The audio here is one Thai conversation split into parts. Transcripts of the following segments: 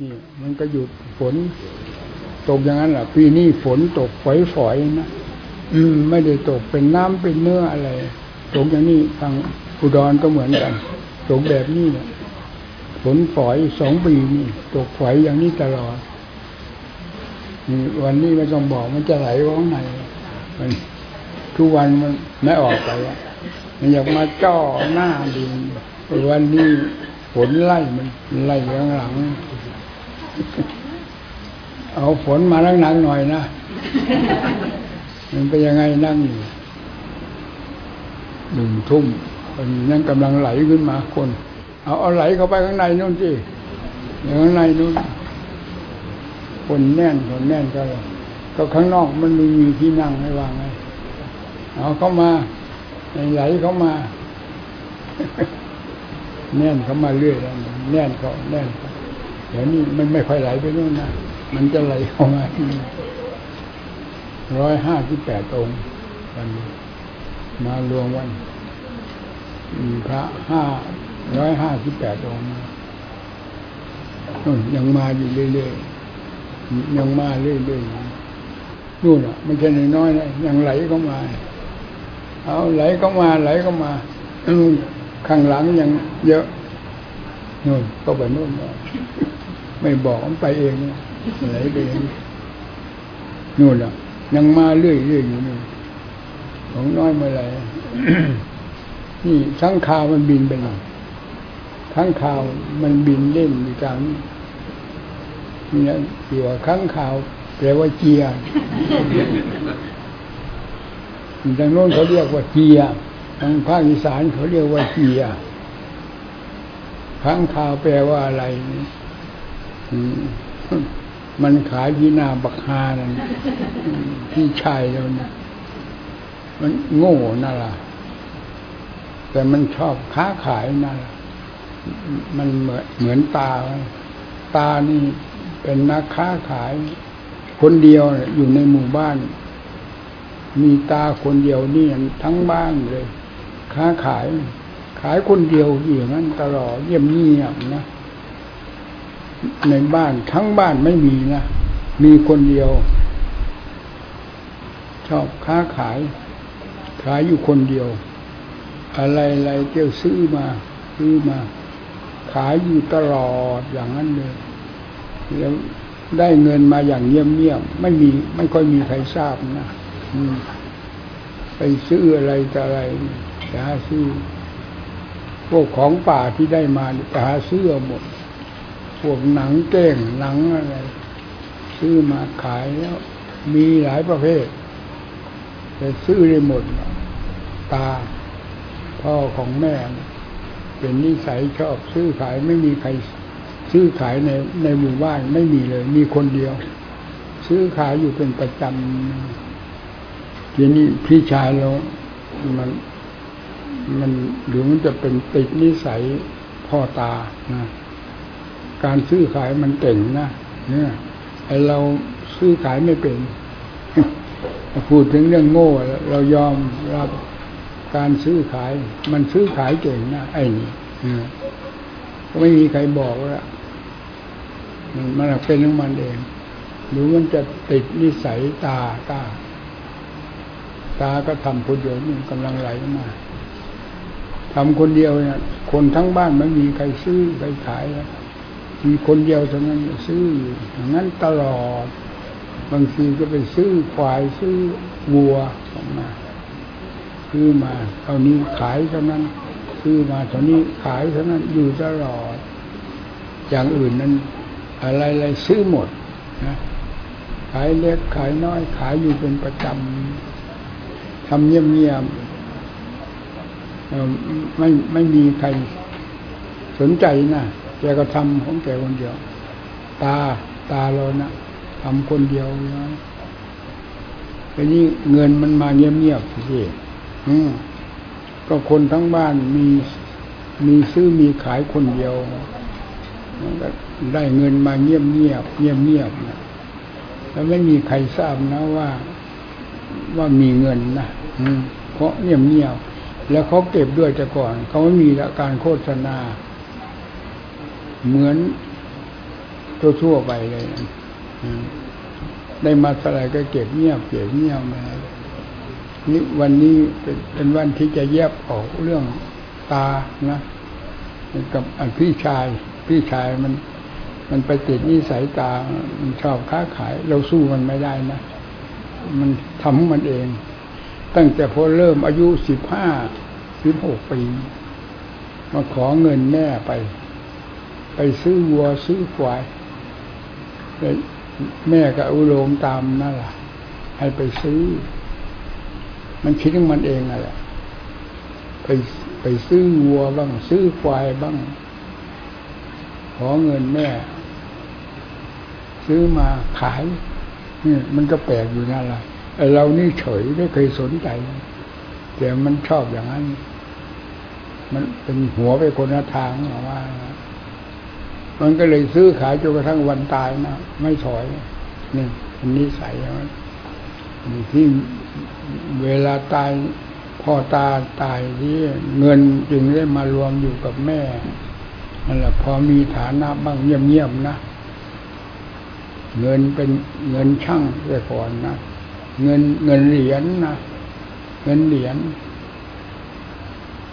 นี่มันก็หยุดฝน ตกอย่างนั้นแหละปีนี้ฝนตกฝอยๆนะอืม ไม่ได้ตกเป็นน้ำเป็นเนื้ออะไรตกอย่างนี้ทางอุดรก็เหมือนกันตกแบบนี้เนี่ยฝนฝอยสองปีนี่ตกฝอยอย่างนี้ตลอดวันนี้ไม่ต้องบอกมันจะไหลว่างในมันทุกวันมันไม่ออกไปมันอยากมาจ่อหน้าดินวันนี้ฝนไล่มันไล่ข้างหลัง เอาฝนมาหนักๆหน่อยนะ มันเป็นยังไงนั่งอยู่หนึ่งทุ่มมันยังกำลังไหลขึ้นมาคน เอาเอาไหลเข้าไปข้างในนู่นสิข้างในนู่นคนแน่นคนแน่นก็เลยก็ข้างนอกมันมีมีที่นั่งให้วางไงเอาเข้ามาไหลเข้ามา แน่นเข้ามาเรื่อยแล้วแน่นเขาแน่นเขา ดี๋ยวนี้มันไม่ค่อยไหลไปนู่นนะ มันจะไหลเข้ามาร้อยห้าสิบแปดองค์วันมารวมวันพระห้าร้อยห้าสิบแปดองค์ยังมาอยู่เรื่อยๆยังมาเรื่อยๆนู่นอะไม่ใช่น้อยๆนะยังไหลเข้ามา เอาไหลเข้ามาไหลเข้ามาข้างหลังยังเยอะนู่นก็ไปนู่น ไม่บอกมันไปเองไหลไปเองนู่นอะ ยังมาเรื่อยๆอยู่นี่ของน้อยเมื่อไรนี่ทั้งข่าวมันบินไปหน่อยทั้งข่าวมันบินเล่นอยู่กลางนี่นะเกี่ยวกับข้างข่าวแปลว่าเจียทางโน้นเขาเรียกว่าเจียทางภาคอีสานเขาเรียกว่าเจียข้างข่าวแปลว่าอะไร มันขายที่นาบักฮานั่นพี่ชายเราเนี่ยมันโง่นั่นล่ะ แต่มันชอบค้าขายนั่นล่ะ มันเหมือนเหมือนตา ตานี่เป็นนักค้าขาย คนเดียวอยู่ในหมู่บ้าน มีตาคนเดียวนี่ทั้งบ้านเลย ค้าขาย ขายคนเดียวอย่างนั้นตลอดเยี่ยมเงียบนะ ในบ้านทั้งบ้านไม่มีนะ มีคนเดียว ชอบค้าขาย ขายอยู่คนเดียว อะไรอะไรเกี่ยวซื้อมา ซื้อมา ขายอยู่ตลอดอย่างนั้นเลยแล้วได้เงินมาอย่างเงียบเงียบไม่มี ไม่ค่อยมีใครทราบนะไปซื้ออะไรจะอะไรจะหาซื้อพวกของป่าที่ได้มาจะหาซื้อหมด วกหนังเก้งหนังอะไร ซื้อมาขายแล้ว มีหลายประเภท แต่ซื้อได้หมด ตา พ่อของแม่ เป็นนิสัยชอบซื้อขายไม่มีใครซื้อขายในในหมู่บ้านไม่มีเลย มีคนเดียว ซื้อขายอยู่เป็นประจำทีนี้พี่ชายเรามันมันหรือมันจะเป็นติดนิสัยพ่อตานะ การซื้อขายมันเก่งนะเนี่ยไอเราซื้อขายไม่เป็นพูดถึงเรื่องโง่ เรายอมรับการซื้อขาย มันซื้อขายเก่งนะไอ้นี่ไม่มีใครบอกว่ามันเป็นของมันเอง หรือมันจะติดนิสัยตาตาตาก็ทำคนเดียวนี่กำลังไหลมาทำคนเดียวเนี่ย คนทั้งบ้านไม่มีใครซื้อใครขายแล้ว มีคนเดียวเท่านั้นซื้ออย่างนั้นตลอด บางทีก็ไปซื้อควายซื้อวัวออกมาซื้อมาเท่านี้ขายเท่านั้น ซื้อมาเท่านี้ขายเท่านั้นอยู่ตลอด อย่างอื่นนั้น อะไรอะไรซื้อหมดนะขายเล็กขายน้อยขายอยู่เป็นประจำทำเงียบๆไม่ไม่มีใครสนใจนะ แกก็ทำของแกคนเดียว ตาตาเรานะทำคนเดียวนะทีนี้เงินมันมาเงียบๆสิก็คนทั้งบ้านมีมีซื้อมีขายคนเดียวก็ได้เงินมาเงียบเงียบเงียบเงียบนะแล้วไม่มีใครทราบนะว่าว่ามีเงินนะเพราะเงียบเงียบแล้วเขาเก็บด้วยแต่ก่อน เขาไม่มีการโฆษณา เหมือนทั่วๆไปเลย ได้มาเท่าไรก็เก็บเงียบเก็บเงียบมานี่วันนี้เป็นวันที่จะแยบออกเรื่องตานะกับพี่ชาย พี่ชายมัน มันไปติดนิสัยตา มันชอบค้าขาย เราสู้มันไม่ได้นะ มันทำมันเอง ตั้งแต่พอเริ่มอายุสิบห้าสิบหกปีมาขอเงินแม่ไป ไปซื้อวัวซื้อควายแม่ก็อุโลมตามนั่นแหละให้ไปซื้อ มันคิดของมันเองนั่นแหละไปไปซื้อวัวบ้าง ซื้อควายบ้าง ขอเงินแม่ ซื้อมาขายนี่มันก็แปลกอยู่นั่นแหละไอเรานี่เฉยไม่เคยสนใจ แต่มันชอบอย่างนั้น มันเป็นหัวไปคนละทางหรอว่า มันก็เลยซื้อขายจนกระทั่งวันตายนะไม่ถอยนี่อันนี้ใส่มันที่เวลาตายพ่อตาตายที่เงินจึงได้มารวมอยู่กับแม่นั่นแหละพอมีฐานะบ้างเงียบๆนะเงินเป็นเงินช่างแต่ก่อนนะเงินเงินเหรียญนนะเงินเหรียญ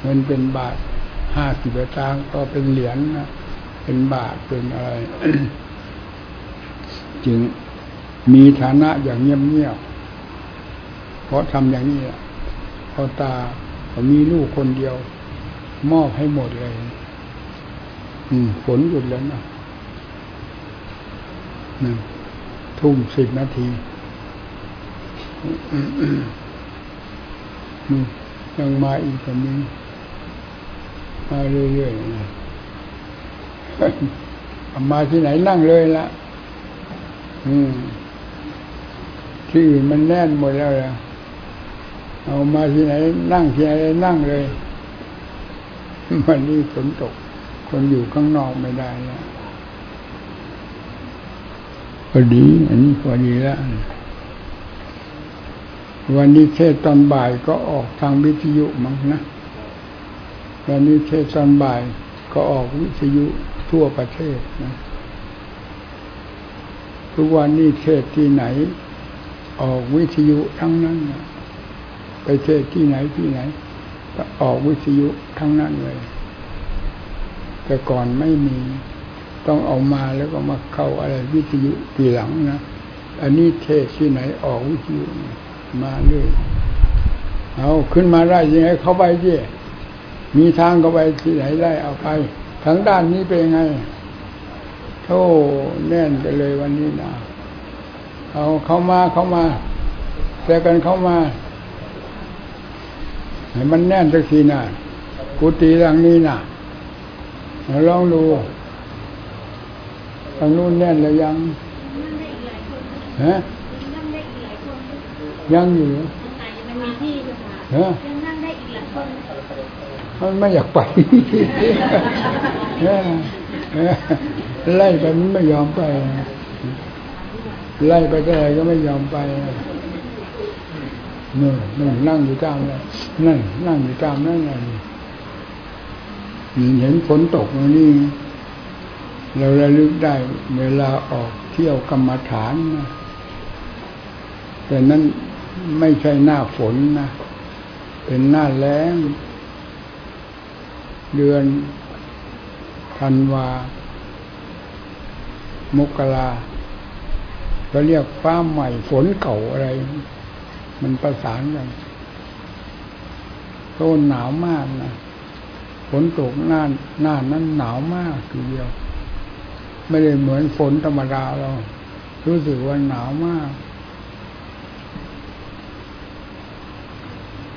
เงินเป็นบาทห้าสิบตางก็เป็นเหรียญนะ เป็นบาทเป็นอะไร จึงมีฐานะอย่างเงียบๆเพราะทำอย่างนี้แหละพอตาเขามีลูกคนเดียว มอบให้หมดเลย อืมฝนหยุดแล้วนะหนึ่งทุ่มสิบนาทียังมาอีกคนนี้มาเรื่อยๆ มาที่ไหนนั่งเลยละอืมที่อื่นมันแน่นหมดแล้วละเอามาที่ไหนนั่งที่ไหนนั่งเลยวันนี้ฝนตก คนอยู่ข้างนอกไม่ได้แล้วพอดี อันนี้พอดีแล้ววันนี้เทศตอนบ่ายก็ออกทางวิทยุมั้งนะวันนี้เทศตอนบ่ายก็ออกวิทยุ ทั่วประเทศนะทุกวันนี้เทศที่ไหน ออกวิทยุทั้งนั้นนะไปเทศที่ไหนที่ไหนก็ออกวิทยุทั้งนั้นเลย แต่ก่อนไม่มีต้องเอามาแล้วก็มาเข้าอะไรวิทยุทีหลังนะอันนี้เทศที่ไหนออกวิทยุมาเรื่อยเอาขึ้นมาได้ยังไงเข้าไปที่มีทางเข้าไปที่ไหนได้เอาไป ทางด้านนี้เป็นไงโธ่แน่นไปเลยวันนี้นะเอาเข้ามาเข้ามาแส่กันเข้ามาให้มันแน่นสักทีนะกุฏิหลังนี้นะลองดูทางนู้นแน่นเลยยังฮะยังอยู่มันมีที่ฮะยังนั่งได้อีกหลายคน มันไม่อยากไปไล่ไปมันไม่ยอมไป ไล่ไปเท่าไรก็ไม่ยอมไปนี่นั่งนั่งอยู่กลางเลยนั่งนั่งอยู่กลางนั่นไงเห็นฝนตกนี่เราระลึกได้เวลาออกเที่ยวกรรมฐานนะแต่นั้นไม่ใช่หน้าฝนนะ เป็นหน้าแล้ง เดือนธันวา มกราก็เรียกฟ้าใหม่ฝนเก่าอะไร มันประสานกันต้นหนาวมากนะฝนตกหน้าหน้านั้นหนาวมากทีเดียว ไม่ได้เหมือนฝนธรรมดาเรา รู้สึกว่าหนาวมาก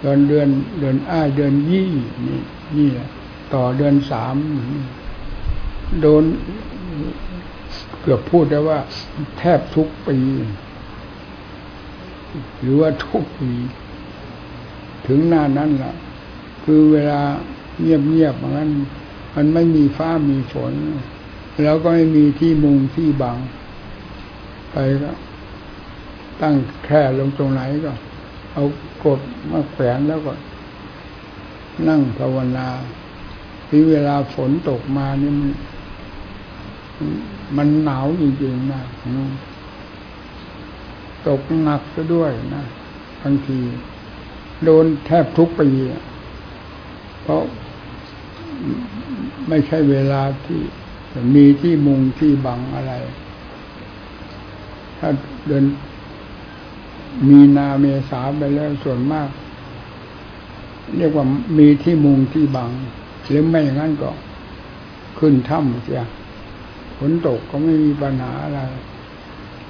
เดือนเดือนเดือนอ้ายเดือนยี่นี่นี่แหละ ต่อเดือนสามโดนเกือบพูดได้ว่า แทบทุกปี หรือว่าทุกปี ถึงหน้านั้นล่ะ คือเวลาเงียบๆอย่างนั้น มันไม่มีฟ้ามีฝน แล้วก็ไม่มีที่มุงที่บัง ไปก็ตั้งแค่ลงตรงไหนก็ เอากดมาแขวนแล้วก็ นั่งภาวนา ที่เวลาฝนตกมานี่มันมันหนาวจริงๆนะตกหนักซะด้วยนะบางที โดนแทบทุกปีเพราะไม่ใช่เวลาที่มีที่มุงที่บังอะไร ถ้าเดินมีนาเมษาไปแล้วส่วนมาก เรียกว่ามีที่มุงที่บัง หรือไม่อย่างนั้นก็ขึ้นถ้ำเสียฝนตกก็ไม่มีปัญหาอะไร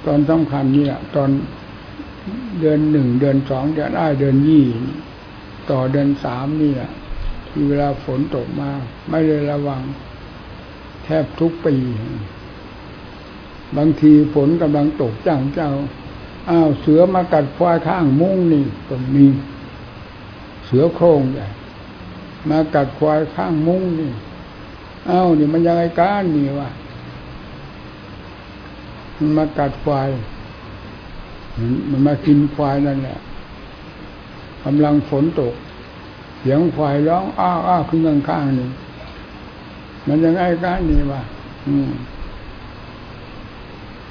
ตอนสำคัญนี่ยตอนเดือนหนึ่งเดือนสองเดือนอ้เดือนยี่ต่อเดือนสามนี่แหละที่เวลาฝนตกมา ไม่ได้ระวัง แทบทุกปี บางทีฝนกำลังตกจ้างเจ้าอ้าวเสือมากัดควายข้างมุ้งนี่ก็มีเสือโคร่งใหญ่ มากัดควายข้างมุ้งนี่ เอ้านี่มันยังไงกันนี่วะมันมากัดควาย มันมากินควายนั่นแหละกำลังฝนตก เสียงควายร้องอ้าวอ้าวขึ้นข้างๆนี่มันยังไงกันนี่วะอืม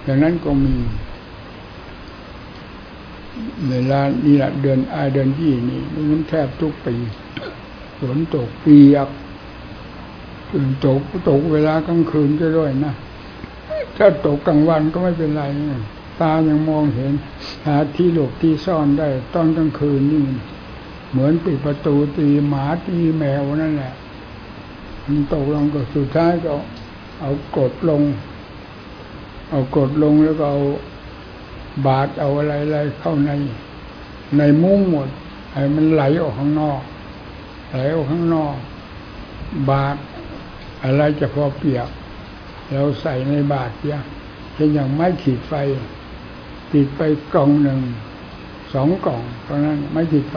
อย่างนั้นก็มีเวลานี่แหละเดือนอายเดือนยี่นี่มันแทบทุกปี ฝนตกเปีอักตกตกเวลากลางคืนก็ด้วยนะถ้าตกกลางวันก็ไม่เป็นไรตายังมองเห็น หาที่หลบที่ซ่อนได้ตอนกลางคืนนี่เหมือนปิดประตูตีหมาตีแมวนั่นแหละมันตกลงก็สุดท้ายก็เอากดลง เอากดลงแล้วก็เอาบาดเอาอะไรอะไรเข้าใน ในมุ้งหมด ให้มันไหลออกข้างนอก ไหลออกข้างนอก บาดอะไรจะพอเปียก เราใส่ในบาทเนี่ยเช่นอย่างไม้ขีดไฟ ติดไปกล่องหนึ่งสองกล่องเพราะนั้นไม่ขีดไฟ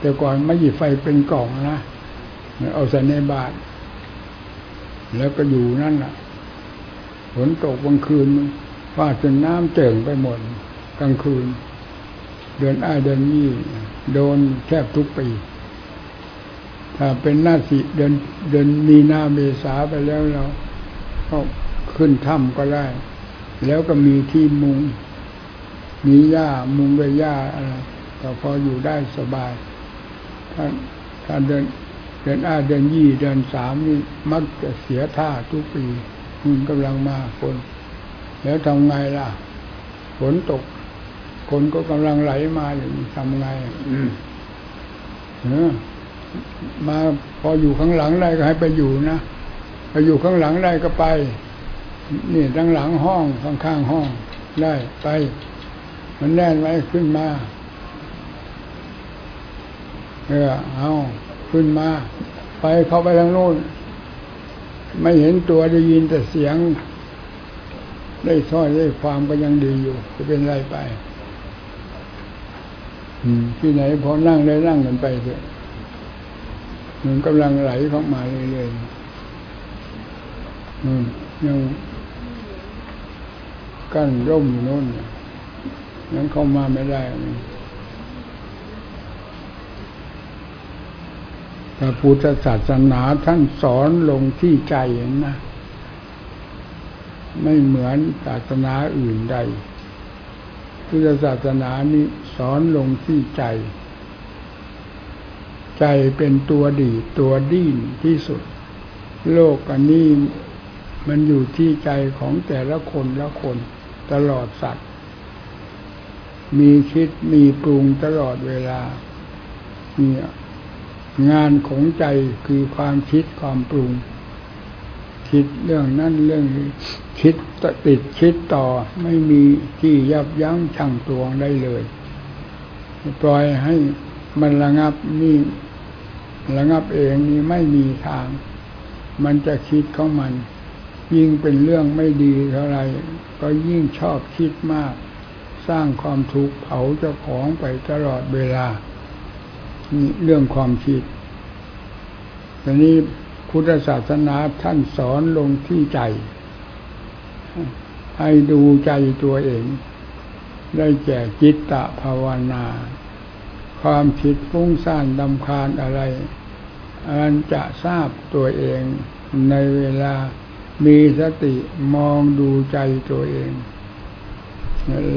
แต่ก่อนไม่ขีดไฟเป็นกล่องนะเอาใส่ในบาทแล้วก็อยู่นั่นน่ะฝนตกกลางคืนฟ้าจนน้ำเจิ่งไปหมดกลางคืน เดือนอ้าเดือนยี่โดนแทบทุกปี ถ้าเป็นหน้าสิเดือนเดือนมีนาเมษาไปแล้วเราก็ขึ้นถ้ำก็ได้ แล้วก็มีที่มุง มีหญ้ามุงด้วยหญ้าอะไรก็พออยู่ได้สบาย ถ้าถ้าเดินเดือนอ้าเดือนยี่เดือนสามนี่มักจะเสียท่าทุกปีมันกำลังมาคน แล้วทำไงล่ะฝนตก คนก็กำลังไหลมาอย่างนี้ทำไงเออ มาพออยู่ข้างหลังได้ก็ให้ไปอยู่นะไปอยู่ข้างหลังได้ก็ไป นี่ทั้งหลังห้องข้างข้างห้องได้ไป มันแน่นไว้ขึ้นมา เออเอาขึ้นมา ไปเข้าไปทางโน้นไม่เห็นตัวได้ยินแต่เสียง ได้ซ้อยได้ความก็ยังดีอยู่ จะเป็นไรไปที่ไหนพอนั่งได้นั่งกันไปเถอะ มันกำลังไหลเข้ามาเรื่อยๆยังกั้นร่มอยู่โน่นนั้นเข้ามาไม่ได้พระพุทธศาสนาท่านสอนลงที่ใจนะไม่เหมือนศาสนาอื่นใดพุทธศาสนานี้สอนลงที่ใจ ใจเป็นตัวดีตัวดิ้นที่สุด โลกอันนี้มันอยู่ที่ใจของแต่ละคนละคนตลอดสัตว์ มีคิดมีปรุงตลอดเวลาเนี่ยงานของใจคือความคิดความปรุง คิดเรื่องนั้นเรื่องนี้คิดติดคิดต่อไม่มีที่ยับยั้งชั่งตวงได้เลย ปล่อยให้มันระงับนี่ ระงับเองนี่ไม่มีทาง มันจะคิดของมัน ยิ่งเป็นเรื่องไม่ดีเท่าไรก็ยิ่งชอบคิดมาก สร้างความทุกข์เผาเจ้าของไปตลอดเวลานี่เรื่องความคิดทีนี้พุทธศาสนาท่านสอนลงที่ใจ ให้ดูใจตัวเอง ได้แก่จิตตภาวนา ความคิดฟุ้งซ่านดำคาญอะไร อันจะทราบตัวเองในเวลามีสติมองดูใจตัวเอง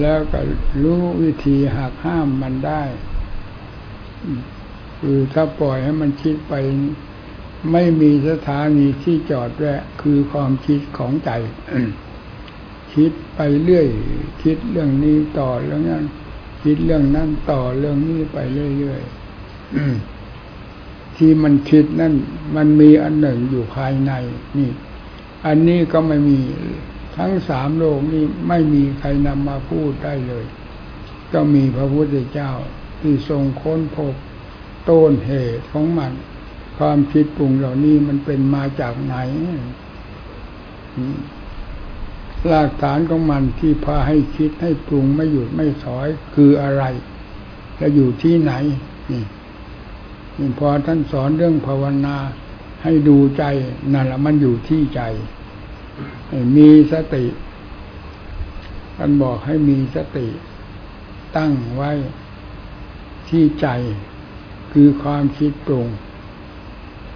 แล้วก็รู้วิธีหักห้ามมันได้ คือถ้าปล่อยให้มันคิดไป ไม่มีสถานีที่จอดแวะคือความคิดของใจ คิดไปเรื่อย คิดเรื่องนี้ต่อเรื่องนั้น คิดเรื่องนั้นต่อเรื่องนี้ไปเรื่อยๆที่มันคิดนั่นมันมีอันหนึ่งอยู่ภายในนี่ อันนี้ก็ไม่มีทั้งสามโลกนี้ไม่มีใครนำมาพูดได้เลย ก็มีพระพุทธเจ้าที่ทรงค้นพบต้นเหตุของมัน ความคิดปรุงเหล่านี้มันเป็นมาจากไหน รากฐานของมันที่พาให้คิดให้ปรุงไม่หยุดไม่ถอยคืออะไรจะอยู่ที่ไหน นี่นี่พอท่านสอนเรื่องภาวนาให้ดูใจนั่นแหละมันอยู่ที่ใจ มีสติท่านบอกให้มีสติ ตั้งไว้ที่ใจ คือความคิดปรุง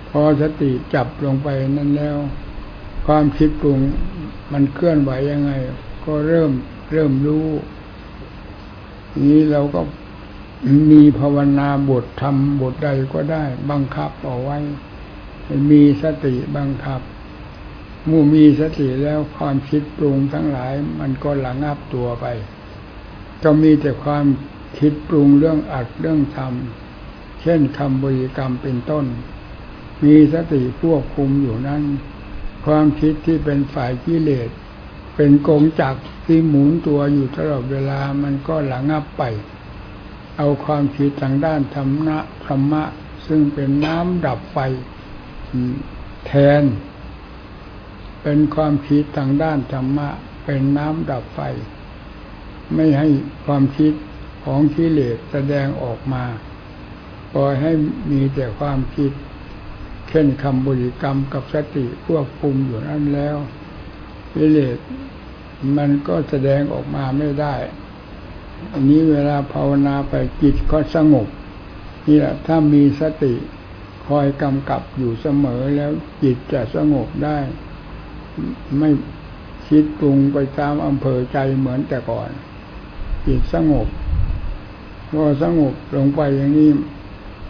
พอสติจับลงไปนั่นแล้ว ความคิดปรุงมันเคลื่อนไหวยังไง ก็เริ่มเริ่มรู้ นี้เราก็มีภาวนาบททำบทใดก็ได้ บังคับเอาไว้ มีสติบังคับมู่มีสติแล้วความคิดปรุงทั้งหลาย มันก็หลังับตัวไป ก็มีแต่ความคิดปรุงเรื่องอัดเรื่องทำเช่นคำบริกรรมเป็นต้น มีสติควบคุมอยู่นั้น ความคิดที่เป็นฝ่ายกิเลส เป็นกงจักที่หมุนตัวอยู่ตลอดเวลามันก็หลังับไป เอาความคิดทางด้านธรรมะธรรมะ ซึ่งเป็นน้ำดับไฟแทน เป็นความคิดทางด้านธรรมะ เป็นน้ำดับไฟ ไม่ให้ความคิดของกิเลสแสดงออกมา ปล่อยให้มีแต่ความคิด เช่นคำบริกรรมกับสติควบคุมอยู่นั่นแล้วกิเลสมันก็แสดงออกมาไม่ได้ อันนี้เวลาภาวนาไปจิตก็สงบนี่แหละถ้ามีสติคอยกำกับอยู่เสมอแล้วจิตจะสงบได้ ไม่คิดปรุงไปตามอำเภอใจเหมือนแต่ก่อน จิตสงบพอสงบลงไปอย่างนี้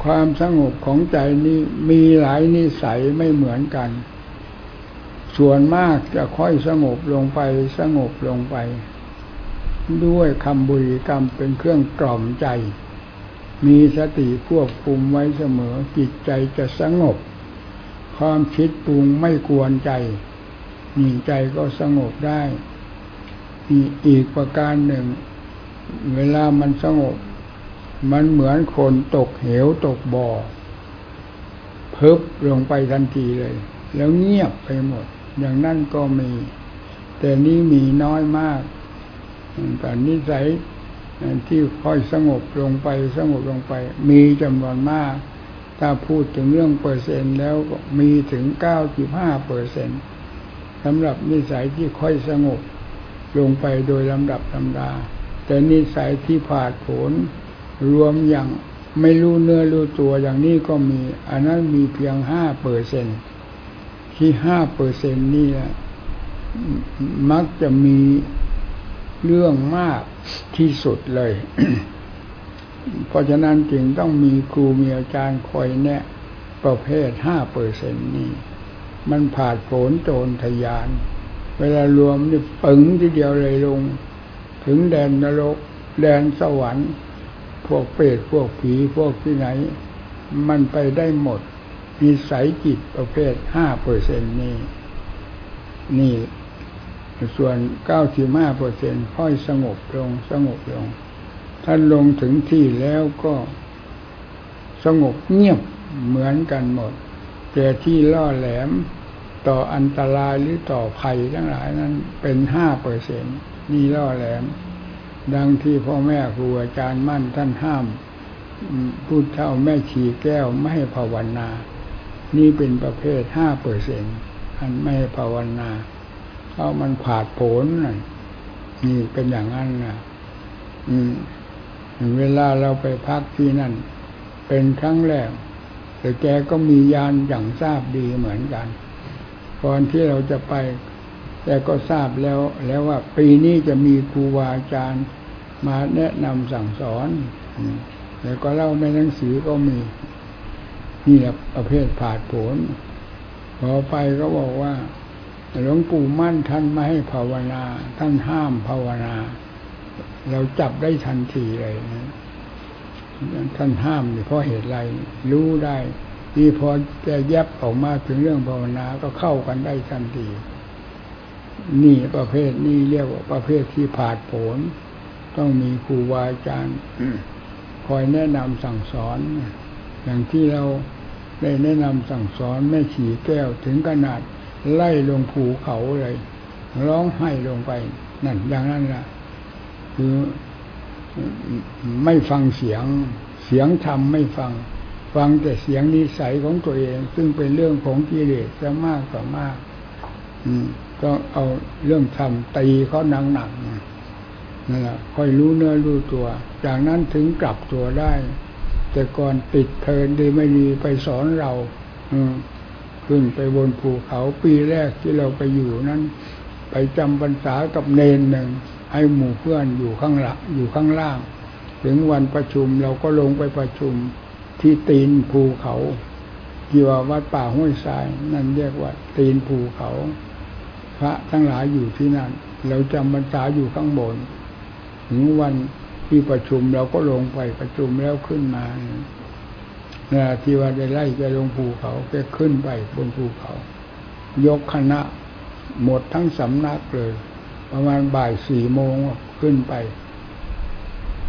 ความสงบของใจนี้มีหลายนิสัยไม่เหมือนกัน ส่วนมากจะค่อยสงบลงไปสงบลงไป ด้วยคำบุริกรรมเป็นเครื่องกล่อมใจ มีสติควบคุมไว้เสมอจิตใจจะสงบ ความคิดปรุงไม่กวนใจนี่ใจก็สงบได้อีกประการหนึ่ง เวลามันสงบ มันเหมือนคนตกเหวตกบ่อเพิบลงไปทันทีเลย แล้วเงียบไปหมด อย่างนั้นก็มี แต่นี้มีน้อยมากแต่นิสัยที่ค่อยสงบลงไปสงบลงไป มีจำนวนมาก ถ้าพูดถึงเรื่องเปอร์เซ็นต์แล้วมีถึงเก้าสิบห้าเปอร์เซ็นต์สำหรับนิสัยที่ค่อยสงบลงไปโดยลำดับลำดา แต่นิสัยที่ผาดผล รวมอย่างไม่รู้เนื้อรู้ตัวอย่างนี้ก็มี อันนั้นมีเพียงห้าเปอร์เซ็นที่ห้าเปอร์เซ็นนี่แหละมักจะมีเรื่องมากที่สุดเลย เพราะฉะนั้นจึงต้องมีครูมีอาจารย์คอยแนะ ประเภทห้าเปอร์เซ็นนี้ มันผ่าดโผนโจรทยาน เวลารวมนี่ปึงทีเดียวเลยลง ถึงแดนนรก แดนสวรรค์ พวกเปรตพวกผีพวกที่ไหน มันไปได้หมดมีสายจิตประเภทห้าเปอร์เซ็นนี่นี่ ส่วนเก้าสิบห้าเปอร์เซ็นค่อยสงบลงสงบลง ท่านลงถึงที่แล้วก็สงบเงียบเหมือนกันหมดแต่ที่ล่อแหลมต่ออันตรายหรือต่อภัยทั้งหลายนั้นเป็นห้าเปอร์เซ็นนี่ล่อแหลม ดังที่พ่อแม่ครูอาจารย์มั่นท่านห้ามพูดเท่าแม่ชีแก้วไม่ให้ภาวนา นี่เป็นประเภทห้าเปอร์เซ็นอันไม่ให้ภาวนาเพราะมันผาดผนนี่เป็นอย่างนั้นนะอืม เวลาเราไปพักที่นั่น เป็นครั้งแรกแต่แกก็มียานอย่างทราบดีเหมือนกันก่อนที่เราจะไป แต่ก็ทราบแล้วแล้วว่าปีนี้จะมีครูบาอาจารย์ มาแนะนำสั่งสอนแล้วก็เล่าในหนังสือก็มีนี่แหละประเภทผาดผลพอไปก็บอกว่าหลวงปู่มั่นท่านไม่ให้ภาวนา ท่านห้ามภาวนา เราจับได้ทันทีเลยนะท่านห้ามเพราะเหตุไรรู้ได้ที่พอจะแยบออกมาถึงเรื่องภาวนาก็เข้ากันได้ทันที นี่ประเภทนี้เรียกว่าประเภทที่ผาดผล ต้องมีครูบาอาจารย์คอยแนะนำสั่งสอน อย่างที่เราได้แนะนำสั่งสอนแม่ฉีแก้วถึงขนาดไล่ลงภูเขาเลย ร้องไห้ลงไป นั่นอย่างนั้นล่ะ คือไม่ฟังเสียง เสียงธรรมไม่ฟัง ฟังแต่เสียงนิสัยของตัวเอง ซึ่งเป็นเรื่องของกิเลสจะมากกว่ามาก อืมต้องเอาเรื่องธรรมตีเขาหนักห นั่นแหละค่อยรู้เนื้อรู้ตัว จากนั้นถึงกลับตัวได้ แต่ก่อนติดเทินดีไม่ดีไปสอนเรา อืขึ้นไปบนภูเขาปีแรกที่เราไปอยู่นั้น ไปจำพรรษากับเนนหนึ่ง ให้หมู่เพื่อนอยู่ข้างหลังอยู่ข้างล่าง ถึงวันประชุมเราก็ลงไปประชุมที่ตีนภูเขาที่ว่าวัดป่าห้วยทราย นั่นเรียกว่า ตีนภูเขา พระทั้งหลายอยู่ที่นั่น เราจำพรรษาอยู่ข้างบน ถึงวันที่ประชุมเราก็ลงไปประชุมแล้วขึ้นมานะที่ว่าได้ไล่ไปลงภูเขาแกขึ้นไปบนภูเขา ยกคณะ หมดทั้งสำนักเลย ประมาณบ่ายสี่โมงขึ้นไป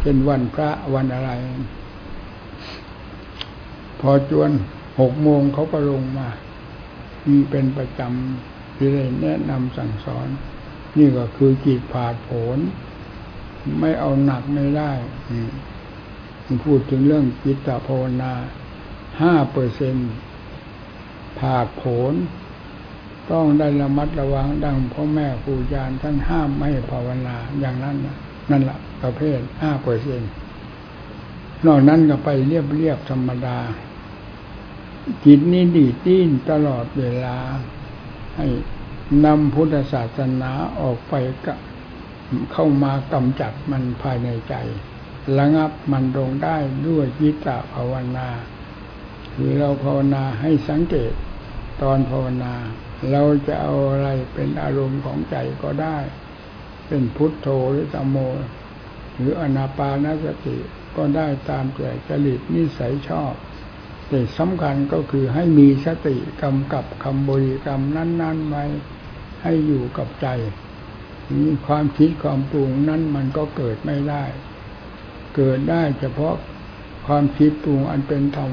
เป็นวันพระวันอะไร พอจวนหกโมงเขาก็ลงมามีเป็นประจำที่ได้แนะนำสั่งสอน นี่ก็คือจิตผาดโผน ไม่เอาหนักไม่ได้พูดถึงเรื่องจิตภาวนาห้าเปอร์เซ็นผาดโผนต้องได้ระมัดระวังดังพ่อแม่ครูอาจารย์ท่านห้ามไม่ภาวนาอย่างนั้นนั่นแหละประเภทห้าเปอร์เซ็นนอกนั้นก็ไปเรียบเรียบธรรมดา จิตนี้ดีดิ้นตลอดเวลา ให้นำพุทธศาสนาออกไปกับ เข้ามากำจัดมันภายในใจ ระงับมันลงได้ด้วยยิตาภาวนา คือเราภาวนาให้สังเกต ตอนภาวนา เราจะเอาอะไรเป็นอารมณ์ของใจก็ได้ เป็นพุทโธหรือตโม หรืออนาปานสติก็ได้ตามแต่จริตนิสัยชอบ แต่สำคัญก็คือให้มีสติกำกับคำบริกรรมนั้นๆไว้ให้อยู่กับใจ ความคิดความปรุงนั้นมันก็เกิดไม่ได้ เกิดได้เฉพาะความคิดปรุงอันเป็นธรรม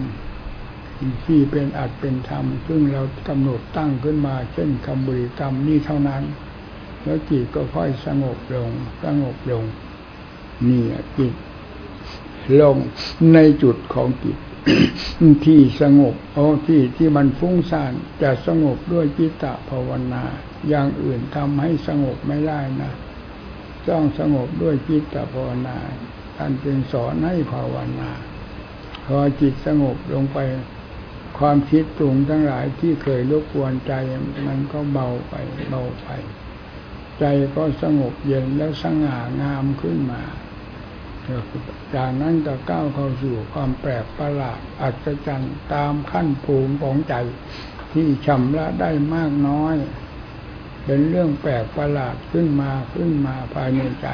ที่เป็นอัดเป็นธรรม ซึ่งเรากำหนดตั้งขึ้นมา เช่นคำบริกรรมนี่เท่านั้น แล้วจิตก็ค่อยสงบลง สงบลง นี่จิตลงในจุดของจิตที่สงบโอ้ที่ที่มันฟุ้งซ่านจะสงบด้วยจิตตภาวนา อย่างอื่นทำให้สงบไม่ได้นะต้องสงบด้วยจิตตภาวนาท่านจึงสอนให้ภาวนา พอจิตสงบลงไป ความคิดตรุงทั้งหลายที่เคยรบกวนใจมันก็เบาไปเบาไป ใจก็สงบเย็นแล้วสง่างามขึ้นมาจากนั้นก็ก้าวเข้าสู่ความแปลกประหลาดอัศจรรย์ตามขั้นภูมิของใจที่ชำระได้มากน้อย เป็นเรื่องแปลกประหลาดขึ้นมาขึ้นมาภายในใจ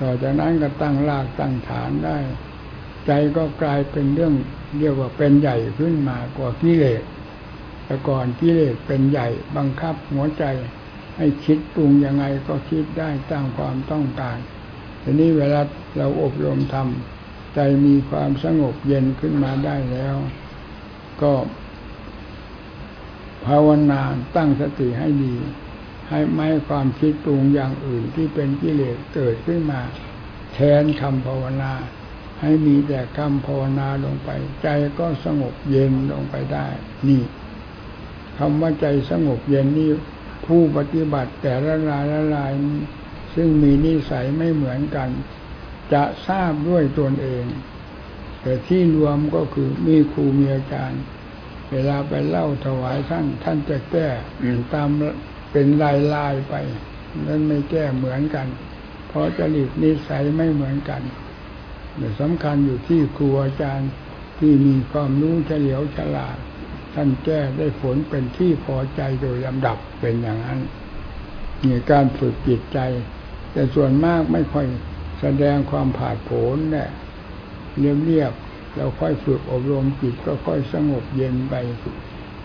ต่อจากนั้นก็ตั้งรากตั้งฐานได้ ใจก็กลายเป็นเรื่องเรียกว่าเป็นใหญ่ขึ้นมากว่ากิเลสแต่ก่อนกิเลสเป็นใหญ่บังคับหัวใจ ให้คิดปรุงยังไงก็คิดได้ตามความต้องการทีนี้เวลาเราอบรมทำใจมีความสงบเย็นขึ้นมาได้แล้ว ก็ ภาวนาตั้งสติให้ดี ให้ไม่ความคิดปรุงอย่างอื่นที่เป็นกิเลสเกิดขึ้นมา แทนคำภาวนา ให้มีแต่คำภาวนาลงไป ใจก็สงบเย็นลงไปได้ นี่คำว่าใจสงบเย็นนี่ผู้ปฏิบัติแต่ละรายละลาย ซึ่งมีนิสัยไม่เหมือนกัน จะทราบด้วยตนเอง แต่ที่รวมก็คือมีครูมีอาจารย์ เวลาไปเล่าถวายท่าน ท่านจะแก้ตามเป็นลายลายไปนั้นไม่แก้เหมือนกัน เพราะจริตนิสัยไม่เหมือนกันแต่สำคัญอยู่ที่ครูอาจารย์ที่มีความรู้เฉลียวฉลาด ท่านแก้ได้ผลเป็นที่พอใจโดยลำดับเป็นอย่างนั้นมีการฝึกจิตใจ แต่ส่วนมากไม่ค่อยแสดงความผาดโผนเนี่ยเรียบๆ เราค่อยฝึกอบรมจิตก็ค่อยสงบเย็นไป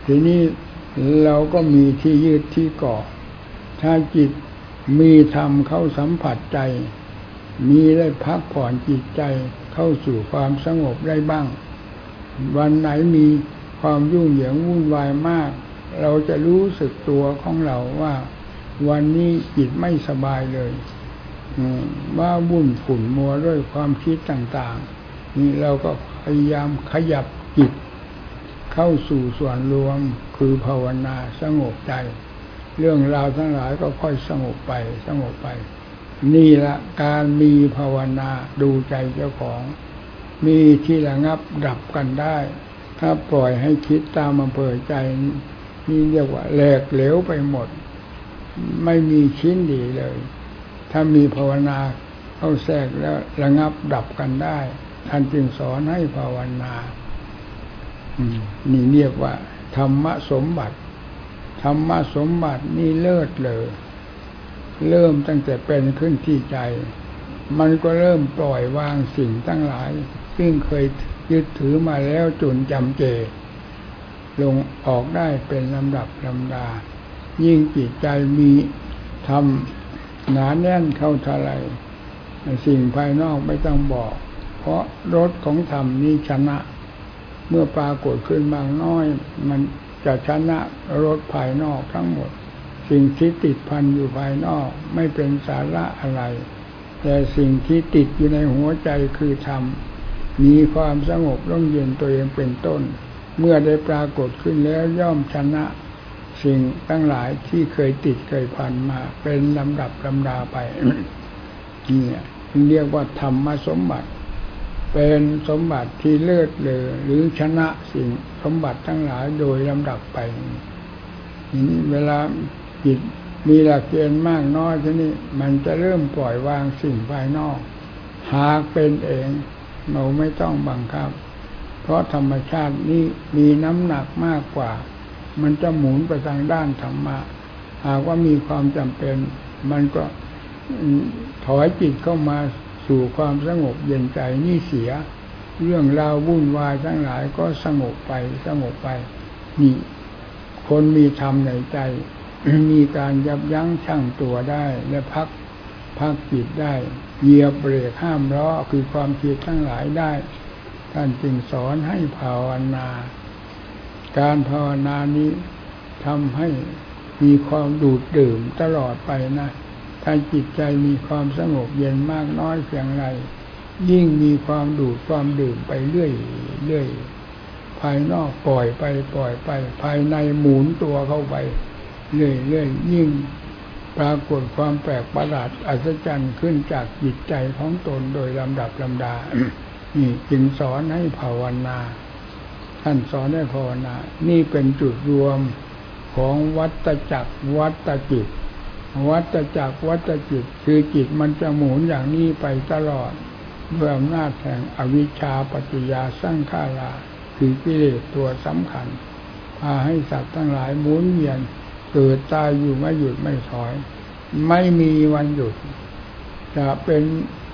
ทีนี้เราก็มีที่ยืดที่เกาะถ้าจิตมีธรรมเข้าสัมผัสใจ มีได้พักผ่อนจิตใจเข้าสู่ความสงบได้บ้าง วันไหนมีความยุ่งเหยิงวุ่นวายมาก เราจะรู้สึกตัวของเราว่า วันนี้จิตไม่สบายเลยว่าวุ่นฝุ่นมัวด้วยความคิดต่าง ๆ นี่เราก็ พยายามขยับจิต เข้าสู่ส่วนรวมคือภาวนาสงบใจ เรื่องราวทั้งหลายก็ค่อยสงบไปสงบไป นี่ละการมีภาวนาดูใจเจ้าของ มีที่ระงับดับกันได้ ถ้าปล่อยให้คิดตามอำเภอใจ นี่เรียกว่าแหลกเหลวไปหมด ไม่มีชิ้นดีเลย ถ้ามีภาวนาเข้าแทรกแล้วระงับดับกันได้ ท่านจึงสอนให้ภาวนานี่เรียกว่า ธรรมสมบัติ ธรรมสมบัตินี่เลิศเลย เริ่มตั้งแต่เป็นขึ้นที่ใจ มันก็เริ่มปล่อยวางสิ่งตั้งหลาย ซึ่งเคยยึดถือมาแล้วจนจำเจ ลงออกได้เป็นลำดับลำดา ยิ่งจิตใจมีทำหนาแน่นเข้าทลายสิ่งภายนอกไม่ต้องบอก เพราะรถของธรรมนี้ชนะ เมื่อปรากฏขึ้นบางน้อย มันจะชนะรถภายนอกทั้งหมด สิ่งที่ติดพันอยู่ภายนอกไม่เป็นสาระอะไร แต่สิ่งที่ติดอยู่ในหัวใจคือธรรมมีความสงบร่มเย็นตัวเองเป็นต้น เมื่อได้ปรากฏขึ้นแล้วย่อมชนะ สิ่งตั้งหลายที่เคยติดเคยพันมา เป็นลำดับลำดาไปนี่เรียกว่าธรรมสมบัติ เป็นสมบัติที่เลิศเลอหรือชนะสิ่งสมบัติทั้งหลายโดยลำดับไปนี้เวลาจิตมีหลักเกณฑ์มากน้อยทีนี้มันจะเริ่มปล่อยวางสิ่งภายนอก หากเป็นเองเราไม่ต้องบังคับ เพราะธรรมชาตินี้มีน้ำหนักมากกว่า มันจะหมุนไปทางด้านธรรมะ หากว่ามีความจำเป็น มันก็ถอยจิตเข้ามา สู่ความสงบเย็นใจนี่เสีย เรื่องราววุ่นวายทั้งหลายก็สงบไปสงบไป นี่ คนมีธรรมในใจ มีการยับยั้งชั่งตัวได้ และพักพักจิตได้เหยียบเบรกห้ามล้อคือความคิดทั้งหลายได้ ท่านจึงสอนให้ภาวนา การภาวนานี้ทำให้มีความดูดดื่มตลอดไปนะ ถ้าจิตใจมีความสงบเย็นมากน้อยเพียงไรยิ่งมีความดูดความดื่มไปเรื่อยเรื่อยภายนอกปล่อยไปปล่อยไป ภายในหมุนตัวเข้าไปเรื่อยเรื่อยยิ่งปรากฏความแปลกประหลาดอัศจรรย์ขึ้นจากจิตใจของตนโดยลำดับลำดา นี่จึงสอนให้ภาวนา ท่านสอนให้ภาวนา นี่เป็นจุดรวมของวัตจักรวัตจิต วัตจักรวัตจิต คือจิตมันจะหมุนอย่างนี้ไปตลอดด้วยอำนาจแห่งอวิชชาปฏิยาสร้างขาราคือกิเลสตัวสำคัญพาให้สัตว์ทั้งหลายหมุนเวียนเกิดตายอยู่ไม่หยุดไม่ถอย ไม่มีวันหยุด จะเป็น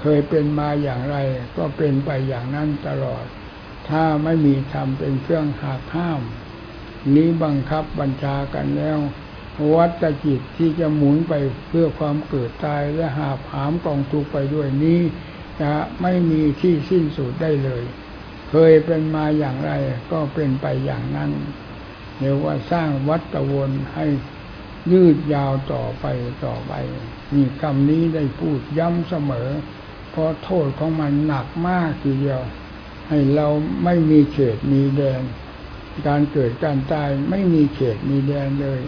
เคยเป็นมาอย่างไร ก็เป็นไปอย่างนั้นตลอด ถ้าไม่มีธรรมเป็นเครื่องหักห้าม นี้บังคับบัญชากันแล้ว วัตจิตที่จะหมุนไปเพื่อความเกิดตายและหาผามกองทุกไปด้วยนี้จะไม่มีที่สิ้นสุดได้เลย เคยเป็นมาอย่างไรก็เป็นไปอย่างนั้นเรียกว่าสร้างวัตวนให้ยืดยาวต่อไปต่อไปนี่คำนี้ได้พูดย้ำเสมอ เพราะโทษของมันหนักมากทีเดียว ให้เราไม่มีเขตมีแดน การเกิดการตายไม่มีเขตมีแดนเลย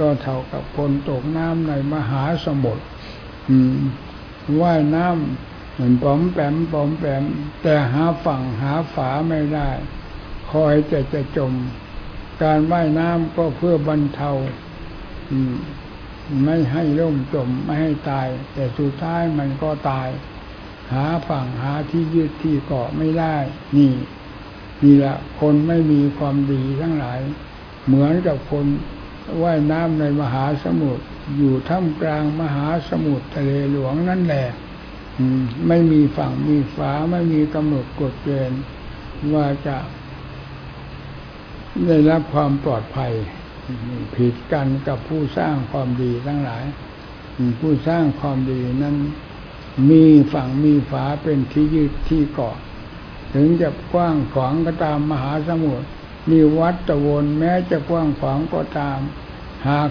ก็เท่ากับคนตกน้ำในมหาสมุทรว่ายน้ำเหมือนปอมแปมปอมแปม แต่หาฝั่งหาฝาไม่ได้ คอยจะจะจม การว่ายน้ำก็เพื่อบรรเทาไม่ให้ล่มจมไม่ให้ตาย แต่สุดท้ายมันก็ตาย หาฝั่งหาที่ยึดที่เกาะไม่ได้ นี่ นี่แหละคนไม่มีความดีทั้งหลาย เหมือนกับคน ว่ายน้ำในมหาสมุทรอยู่ท่ามกลางมหาสมุทรทะเลหลวงนั่นแหละไม่มีฝั่งมีฝาไม่มีกำหนดกฎเกณฑ์ว่าจะได้รับความปลอดภัย ผิดกันกับผู้สร้างความดีทั้งหลาย ผู้สร้างความดีนั้นมีฝั่งมีฝาเป็นที่ยึดที่เกาะ ถึงจะกว้างขวางก็ตามมหาสมุทร มีวัดตะวนแม้จะกว้างขวางก็ตาม หาก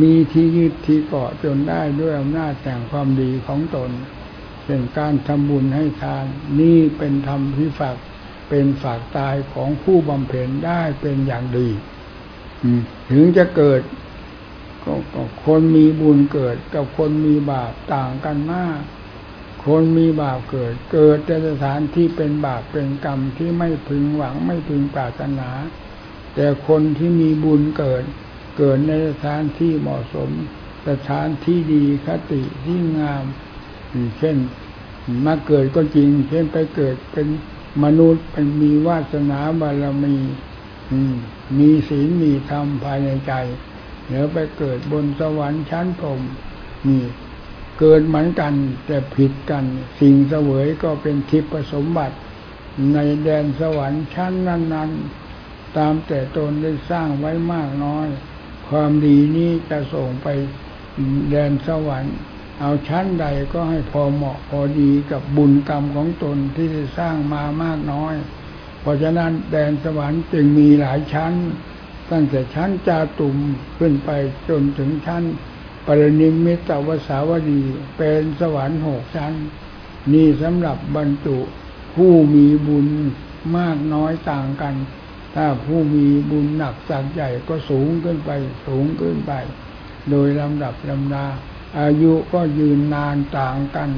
มีที่ยึดที่เกาะจนได้ด้วยอำนาจแต่งความดีของตนเป็นการทำบุญให้ทาน นี่เป็นธรรมที่ฝากเป็นฝากตายของผู้บำเพ็ญได้เป็นอย่างดีถึงจะเกิดก็คนมีบุญเกิดกับคนมีบาปต่างกันมาก คนมีบาปเกิด เกิดในสถานที่เป็นบาปเป็นกรรมที่ไม่พึงหวังไม่พึงปรารถนา แต่คนที่มีบุญเกิด เกิดในสถานที่เหมาะสม สถานที่ดีคติที่งาม เช่นมาเกิดก็จริง เช่นไปเกิดเป็นมนุษย์เป็นมีวาสนาบารมีมีศีลมีธรรมภายในใจเดี๋ยวไปเกิดบนสวรรค์ชั้นพรมนี่ เกิดเหมือนกันแต่ผิดกัน สิ่งเสวยก็เป็นทิพสมบัติ ในแดนสวรรค์ชั้นนั้น ๆ ตามแต่ตนได้สร้างไว้มากน้อย ความดีนี้จะส่งไปแดนสวรรค์ เอาชั้นใดก็ให้พอเหมาะพอดีกับบุญกรรมของตนที่ได้สร้างมามากน้อย เพราะฉะนั้นแดนสวรรค์จึงมีหลายชั้น ตั้งแต่ชั้นจาตุมขึ้นไปจนถึงชั้น ปรนิมิตวสาวดีเป็นสวรรค์หกชั้น นี่สำหรับบรรจุผู้มีบุญมากน้อยต่างกัน ถ้าผู้มีบุญหนักสักใหญ่ก็สูงขึ้นไปสูงขึ้นไป โดยลำดับลำดา อายุก็ยืนนานต่างกัน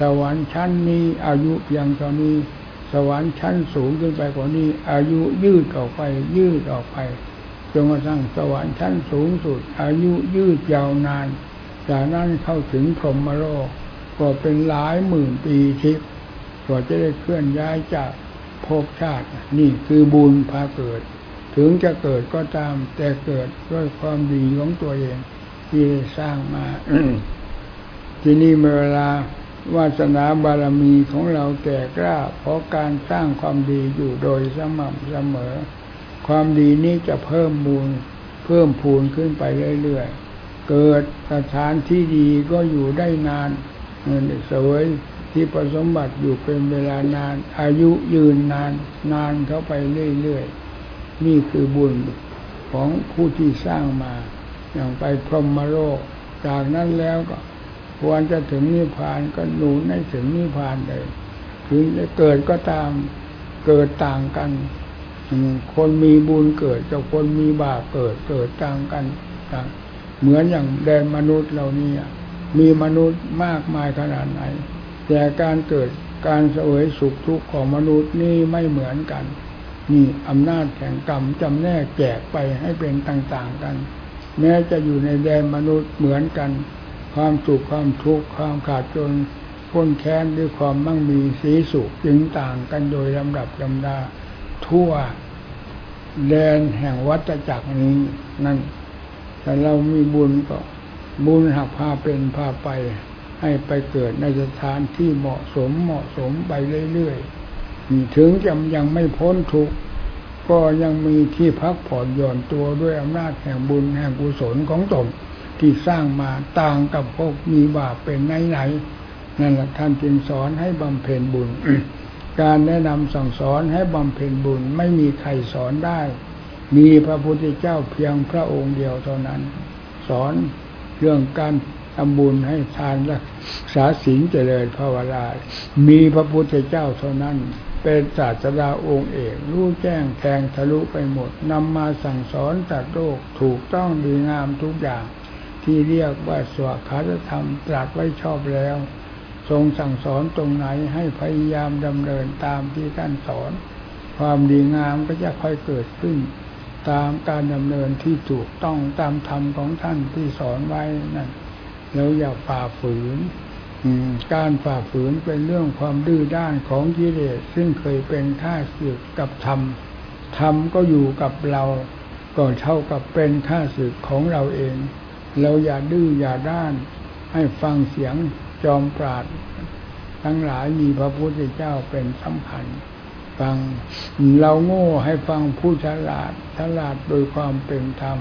สวรรค์ชั้นนี้อายุเพียงเท่านี้ สวรรค์ชั้นสูงขึ้นไปกว่านี้ อายุยืดออกไปยืดออกไป จนกระทั่งสวรรค์ชั้นสูงสุด อายุยืดยาวนาน จากนั้นเข้าถึงพรหมโลกก็เป็นหลายหมื่นปีทิพย์กว่าจะได้เคลื่อนย้ายจากภพชาติ นี่คือบุญพาเกิด ถึงจะเกิดก็ตาม แต่เกิดด้วยความดีของตัวเอง ที่ได้สร้างมา ที่นี่เมื่อเวลาวาสนาบารมีของเราแก่กล้า เพราะการสร้างความดีอยู่โดยสม่ำเสมอ ความดีนี้จะเพิ่มมูล เพิ่มพูนขึ้นไปเรื่อยๆ เกิดสถานที่ดีก็อยู่ได้นานเงินสวยที่ประสมบัติอยู่เป็นเวลานาน อายุยืนนานนานเข้าไปเรื่อยๆ นี่คือบุญของผู้ที่สร้างมา อย่างไปพรหมโลกจากนั้นแล้วก็ควรจะถึงนิพพานก็หนุนให้ถึงนิพพานเลย ถึงจะเกิดก็ตามเกิดต่างกัน คนมีบุญเกิดกับคนมีบาปเกิดเกิดต่างกันต่างเหมือนอย่างแดนมนุษย์เรานี่มีมนุษย์มากมายขนาดไหน แต่การเกิดการเสวยสุขทุกข์ของมนุษย์นี่ไม่เหมือนกัน นี่อำนาจแห่งกรรมจำแนกแจกไปให้เป็นต่างๆกัน แม้จะอยู่ในแดนมนุษย์เหมือนกัน ความสุขความทุกข์ความขาดจนพ้นแค้นด้วยความมั่งมีสีสุขจึงต่างกันโดยลำดับลำดาทั่ว แดนแห่งวัฏจักรนี้ นั่นแต่เรามีบุญก็บุญหักพาเป็นพาไป ให้ไปเกิดในสถานที่เหมาะสมเหมาะสมไปเรื่อยๆถึงจะยังไม่พ้นทุกข์ก็ยังมีที่พักผ่อนหย่อนตัวด้วยอำนาจแห่งบุญแห่งกุศลของตนที่สร้างมาต่างกับพวกมีบาปเป็นไหนไหนนั่นแหละท่านจึงสอนให้บำเพ็ญบุญ การแนะนำสั่งสอนให้บำเพ็ญบุญไม่มีใครสอนได้ มีพระพุทธเจ้าเพียงพระองค์เดียวเท่านั้น สอนเรื่องการทำบุญให้ทานรักษาศีลเจริญภาวนามีพระพุทธเจ้าเท่านั้น เป็นศาสดาองค์เอกรู้แจ้งแทงทะลุไปหมดนำมาสั่งสอนตัดโลกถูกต้องดีงามทุกอย่าง ที่เรียกว่าสวขาธรรมตรัสไว้ชอบแล้ว ทรงสั่งสอนตรงไหนให้พยายามดำเนินตามที่ท่านสอน ความดีงามก็จะค่อยเกิดขึ้น ตามการดำเนินที่ถูกต้องตามธรรมของท่านที่สอนไว้นั่นแล้วอย่าฝ่าฝืนการฝ่าฝืนเป็นเรื่องความดื้อด้านของกิเลสซึ่งเคยเป็นข้าศึกกับธรรม ธรรมก็อยู่กับเราก็เท่ากับเป็นข้าศึกของเราเอง เราอย่าดื้ออย่าด้าน ให้ฟังเสียง จอมปราดทั้งหลายมีพระพุทธเจ้าเป็นสำคัญ ฟังเราโง่ให้ฟังผู้ฉลาดฉลาดโดยความเป็นธรรม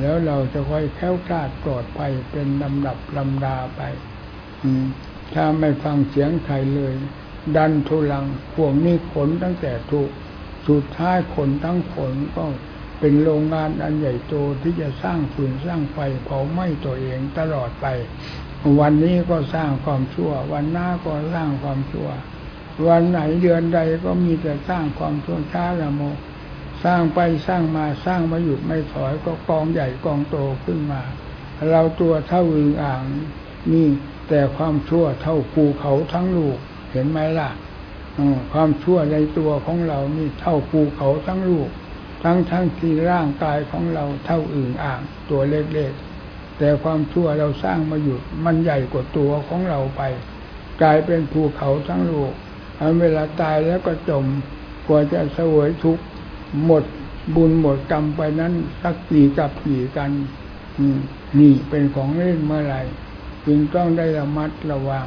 แล้วเราจะค่อยแค้วคลาดปลอดภัยเป็นลำดับลำดาไปถ้าไม่ฟังเสียงใครเลย ดันทุลังพวกนี้ขนตั้งแต่ถูกสุดท้ายขนทั้งขนก็เป็นโรงงานอันใหญ่โตที่จะสร้างฟืนสร้างไฟเผาไหม้ตัวเองตลอดไป วันนี้ก็สร้างความชั่ว วันหน้าก็สร้างความชั่ว วันไหนเดือนใดก็มีแต่สร้างความชั่วช้าละโมสร้างไปสร้างมาสร้างมาหยุดไม่ถอยก็กองใหญ่กองโตขึ้นมา เราตัวเท่าอึงอ่างนี่แต่ความชั่วเท่าภูเขาทั้งลูกเห็นไหมล่ะความชั่วในตัวของเรานี่เท่าภูเขาทั้งลูก ทั้งทั้งที่ร่างกายของเราเท่าอื่นอ่างตัวเล็กๆ แต่ความชั่วเราสร้างมาหยุดมันใหญ่กว่าตัวของเราไป กลายเป็นภูเขาทั้งลูกเวลาตายแล้วก็จมกว่าจะสวยทุกหมดบุญหมดกรรมไปนั้นสักกี่กับกี่กันนี่เป็นของเล่นเมื่อไหร่จึงต้องได้ระมัดระวัง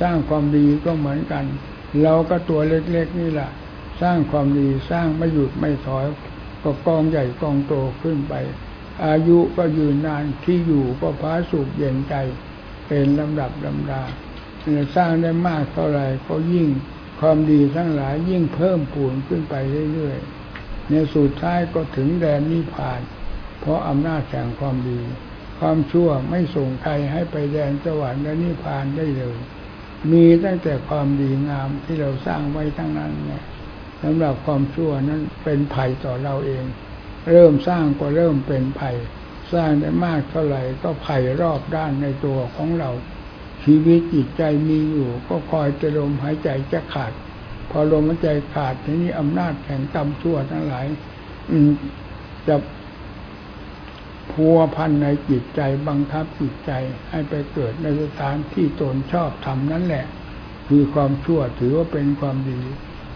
สร้างความดีก็เหมือนกัน เราก็ตัวเล็กๆนี่แหละสร้างความดีสร้างไม่หยุดไม่ถอย ก็กองใหญ่กองโตขึ้นไป อายุก็ยืนนานที่อยู่ก็พาสุขเย็นใจ เป็นลำดับลำดาสร้างได้มากเท่าไหร่ก็ยิ่งความดีทั้งหลายยิ่งเพิ่มปูนขึ้นไปเรื่อยๆ ในสุดท้ายก็ถึงแดนนิพพาน เพราะอำนาจแห่งความดี ความชั่วไม่ส่งใครให้ไปแดนสวรรค์และนิพพานได้เลย มีตั้งแต่ความดีงามที่เราสร้างไว้ทั้งนั้นเนี่ยสำหรับความชั่วนั้นเป็นภัยต่อเราเอง เริ่มสร้างก็เริ่มเป็นภัย สร้างได้มากเท่าไหร่ก็ภัยรอบด้านในตัวของเรา ชีวิตจิตใจมีอยู่ ก็คอยจะลมหายใจจะขาด พอลมหายใจขาดทีนี้อำนาจแห่งกรรมชั่วทั้งหลายอืจะพัวพันในจิตใจบังคับจิตใจให้ไปเกิดในสถานที่ตนชอบทำนั่นแหละ คือความชั่วถือว่าเป็นความดี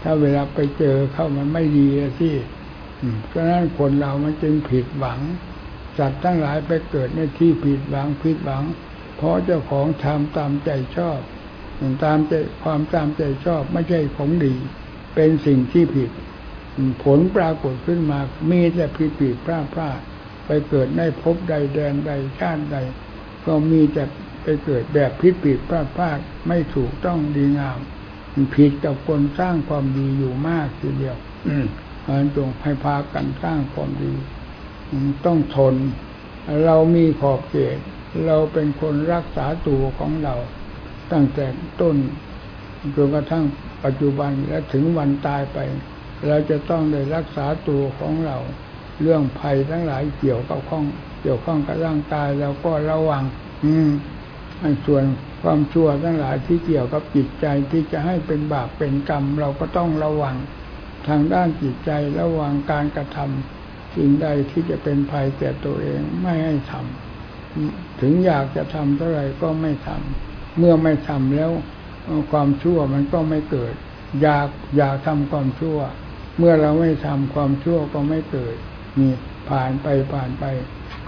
ถ้าเวลาไปเจอเข้ามันไม่ดีที่ เพราะนั้นคนเรามันจึงผิดหวังสัตว์ทั้งหลายไปเกิดในที่ผิดหวังผิดหวัง เพราะเจ้าของทำตามใจชอบตามใจความตามใจชอบไม่ใช่ของดี เป็นสิ่งที่ผิด ผลปรากฏขึ้นมา มีแต่ผิดผิดพลาดพลาดไปเกิดในภพใดแดนใดชาติใด ก็มีแต่ไปเกิดแบบพิษผิดพลาดพลาดไม่ถูกต้องดีงามผิดกับคนสร้างความดีอยู่มากทีเดียว อันจงให้พากันสร้างความดี ต้องทน เรามีขอบเขตเราเป็นคนรักษาตัวของเรา ตั้งแต่ต้นจนกระทั่งปัจจุบันและถึงวันตายไป เราจะต้องได้รักษาตัวของเรา เรื่องภัยทั้งหลายเกี่ยวกับข้อง เกี่ยวข้องกับร่างกายเราก็ระวัง อืมส่วนความชั่วทั้งหลายที่เกี่ยวกับจิตใจที่จะให้เป็นบาปเป็นกรรม เราก็ต้องระวัง ทางด้านจิตใจระวังการกระทำสิ่งใดที่จะเป็นภัยแก่ตัวเองไม่ให้ทำถึงอยากจะทำเท่าไรก็ไม่ทำเมื่อไม่ทำแล้วความชั่วมันก็ไม่เกิด อยากอยากทำความชั่ว เมื่อเราไม่ทำความชั่วก็ไม่เกิดนี่ผ่านไปผ่านไป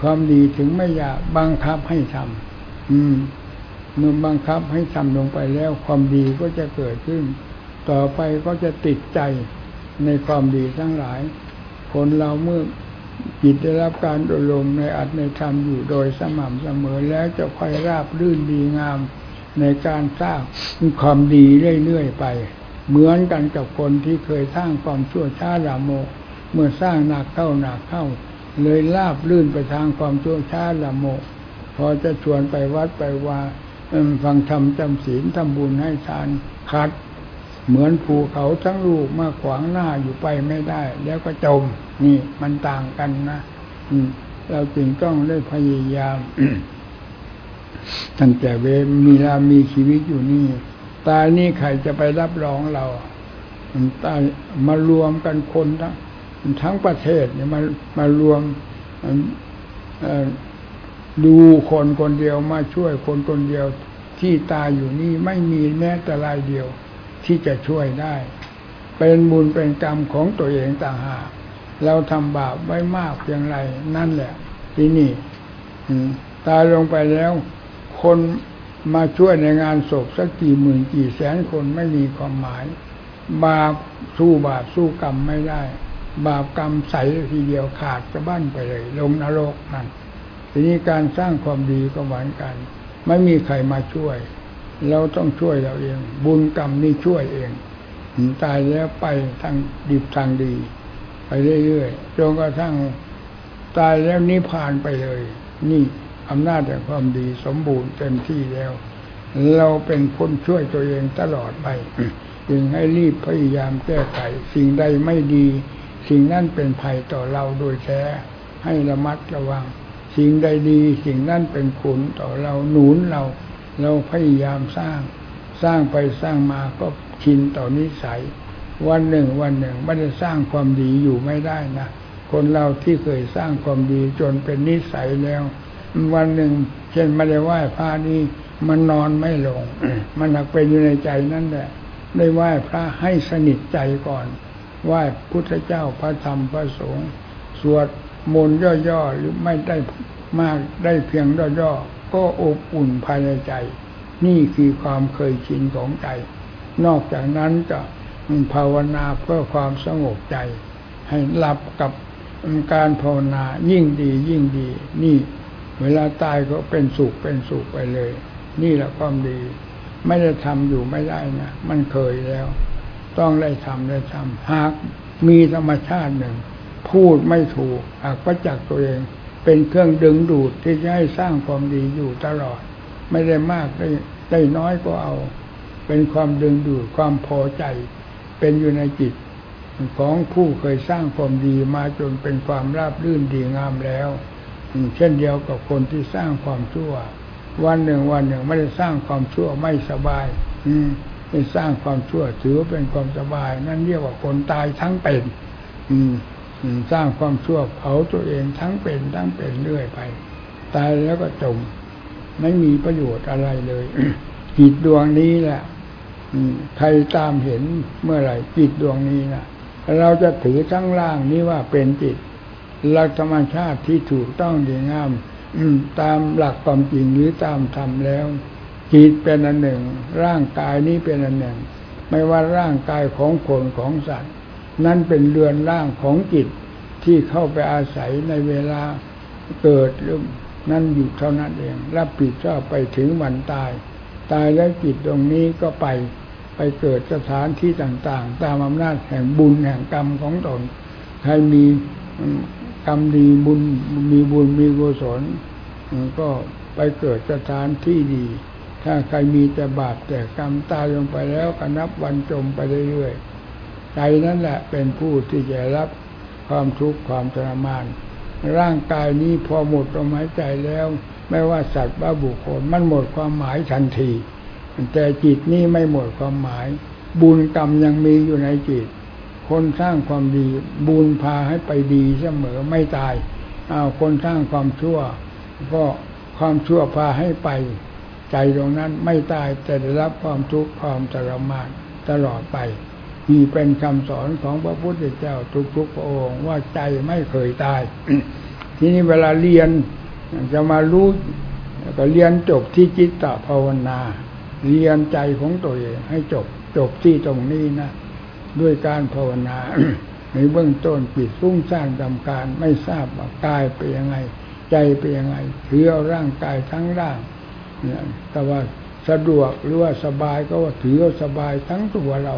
ความดีถึงไม่อยากบังคับให้ทำอืมเมื่อบังคับให้ทำลงไปแล้วความดีก็จะเกิดขึ้น ต่อไปก็จะติดใจ ในความดีทั้งหลาย คนเราเมื่อจิตได้รับการอบรมในอัตในธรรมอยู่โดยสม่ำเสมอแล้วจะค่อยราบรื่นดีงามในการสร้างความดีเรื่อยๆไป เหมือนกันกับคนที่เคยสร้างความชั่วช้าลามกเมื่อสร้างหนักเข้าหนักเข้า เลยลาบลื่นไปทางความชั่วช้าละโมพอจะชวนไปวัดไปว่าฟังธรรมจำศีลทำบุญให้ทานคัด เหมือนภูเขาทั้งลูกมาขวางหน้าอยู่ไปไม่ได้ แล้วก็จม นี่มันต่างกันนะเราจึงต้องได้พยายามตั้งแต่เวมีลามีชีวิตอยู่นี่ตายนี่ใครจะไปรับรองเราตายมารวมกันคนทั้งทั้งประเทศเนี่ยมามารวมดูคนคนเดียวมาช่วยคนคนเดียวที่ตายอยู่นี่ไม่มีแม้แต่รายเดียว ที่จะช่วยได้ เป็นบุญเป็นกรรมของตัวเองต่างหากเราทำบาปไว้มากเพียงไรนั่นแหละ ที่นี่ตายลงไปแล้ว คนมาช่วยในงานศพสักกี่หมื่นกี่แสนคนไม่มีความหมาย บาปสู้บาปสู้กรรมไม่ได้ บาปกรรมใสทีเดียวขาดจะบั้นไปเลย ลงนรกนั่นทีนี้การสร้างความดีก็เหมือนกัน ไม่มีใครมาช่วย เราต้องช่วยเราเอง บุญกรรมนี่ช่วยเองตายแล้วไปทางดิบทางดี ไปเรื่อยๆจนกระทั่งตายแล้วนิพพานไปเลย นี่อำนาจแห่งความดีสมบูรณ์เต็มที่แล้ว เราเป็นคนช่วยตัวเองตลอดไปจึงให้รีบพยายามแก้ไข สิ่งใดไม่ดี สิ่งนั้นเป็นภัยต่อเราโดยแท้ให้ระมัดระวัง สิ่งใดดี สิ่งนั้นเป็นคุณต่อเราหนุนเรา เราพยายามสร้างสร้างไปสร้างมาก็ชินต่อนิสัย วันหนึ่งวันหนึ่งไม่ได้สร้างความดีอยู่ไม่ได้นะคนเราที่เคยสร้างความดีจนเป็นนิสัยแล้ว วันหนึ่ง เช่นไม่ได้ไหว้พระนี่มันนอนไม่ลง มันหนักไปอยู่ในใจนั่นแหละได้ไหว้พระให้สนิทใจก่อนไหว้พุทธเจ้าพระธรรมพระสงฆ์สวดมนต์ย่อๆหรือไม่ได้มากได้เพียงย่อๆ ก็อบอุ่นภายในใจ นี่คือความเคยชินของใจ นอกจากนั้นจะภาวนาเพื่อความสงบใจ ให้หลับกับการภาวนายิ่งดียิ่งดี นี่เวลาตายก็เป็นสุขเป็นสุขไปเลย นี่แหละความดี ไม่ได้ทำอยู่ไม่ได้นะมันเคยแล้ว ต้องได้ทำได้ทำหากมีธรรมชาติหนึ่ง พูดไม่ถูกหากประจักษ์ตัวเอง เป็นเครื่องดึงดูดที่จะให้สร้างความดีอยู่ตลอด ไม่ได้มากได้ได้น้อยก็เอา เป็นความดึงดูดความพอใจ เป็นอยู่ในจิต ของผู้เคยสร้างความดีมาจนเป็นความราบรื่นดีงามแล้ว เช่นเดียวกับคนที่สร้างความชั่ว วันหนึ่งวันหนึ่งไม่ได้สร้างความชั่วไม่สบาย อืมไม่สร้างความชั่วถือว่าเป็นความสบาย นั่นเรียกว่าคนตายทั้งเป็น อืม สร้างความชั่วเผาตัวเองทั้งเป็นทั้งเป็นเรื่อยไป ตายแล้วก็จมไม่มีประโยชน์อะไรเลยจิตดวงนี้แหละใครตามเห็นเมื่อไหร่จิตดวงนี้นะเราจะถือทั้งล่างนี้ว่าเป็นจิตหลักธรรมชาติที่ถูกต้องดีงามตามหลักความจริงหรือตามธรรมแล้ว จิตเป็นอันหนึ่ง ร่างกายนี้เป็นอันหนึ่ง ไม่ว่าร่างกายของคนของสัตว์ นั่นเป็นเรือนร่างของจิตที่เข้าไปอาศัยในเวลาเกิดหรือนั่นอยู่เท่านั้นเอง รับผิดชอบไปถึงวันตาย ตายแล้วจิตตรงนี้ก็ไปไปเกิดสถานที่ต่างๆ ตามอำนาจแห่งบุญแห่งกรรมของตน ใครมีกรรมดีบุญมีบุญมีกุศลก็ไปเกิดสถานที่ดี ถ้าใครมีแต่บาปแต่กรรมตายลงไปแล้วก็นับวันจมไปเรื่อยๆ ใจนั่นแหละเป็นผู้ที่จะรับความทุกข์ความทรมาน ร่างกายนี้พอหมดลมหายใจแล้ว ไม่ว่าสัตว์ว่าบุคคลมันหมดความหมายทันที แต่จิตนี้ไม่หมดความหมาย บุญกรรมยังมีอยู่ในจิต คนสร้างความดี บุญพาให้ไปดีเสมอไม่ตายอาคนสร้างความชั่ว ก็ความชั่วพาให้ไป ใจตรงนั้นไม่ตายแต่ได้รับความทุกข์ความทรมานตลอดไป มีเป็นคำสอนของพระพุทธเจ้าทุกๆพระองค์ว่าใจไม่เคยตาย ทีนี้เวลาเรียนจะมารู้ก็เรียนจบที่จิตตภาวนา เรียนใจของตัวเองให้จบจบที่ตรงนี้นะ ด้วยการภาวนา ในเบื้องต้นปิดฟุ้งซ่านดำการไม่ทราบว่ากายเป็นยังไง ใจเป็นยังไงถือเอาร่างกายทั้งร่างเนี่ยแต่ว่าสะดวกหรือว่าสบายก็ว่าถือเอาสบายทั้งตัวเรา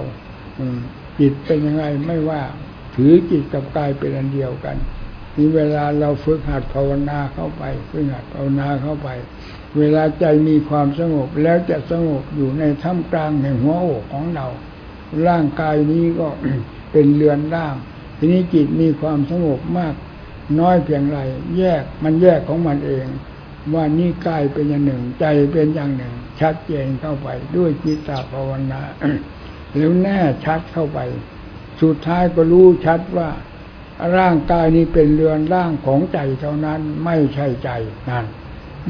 จิตเป็นยังไงไม่ว่า ถือจิตกับกายเป็นอันเดียวกันนี่เวลาเราฝึกหัดภาวนาเข้าไปฝึกหัดภาวนาเข้าไป เวลาใจมีความสงบแล้วจะสงบอยู่ในท่ามกลางแห่งหัวอกของเรา ร่างกายนี้ก็เป็นเรือนร่าง ทีนี้จิตมีความสงบมาก น้อยเพียงไร แยกมันแยกของมันเอง ว่านี่กายเป็นอย่างหนึ่ง ใจเป็นอย่างหนึ่ง ชัดเจนเข้าไปด้วยจิตตภาวนา แล้วแน่ชัดเข้าไป สุดท้ายก็รู้ชัดว่า ร่างกายนี้เป็นเรือนร่างของใจเท่านั้นไม่ใช่ใจนั่น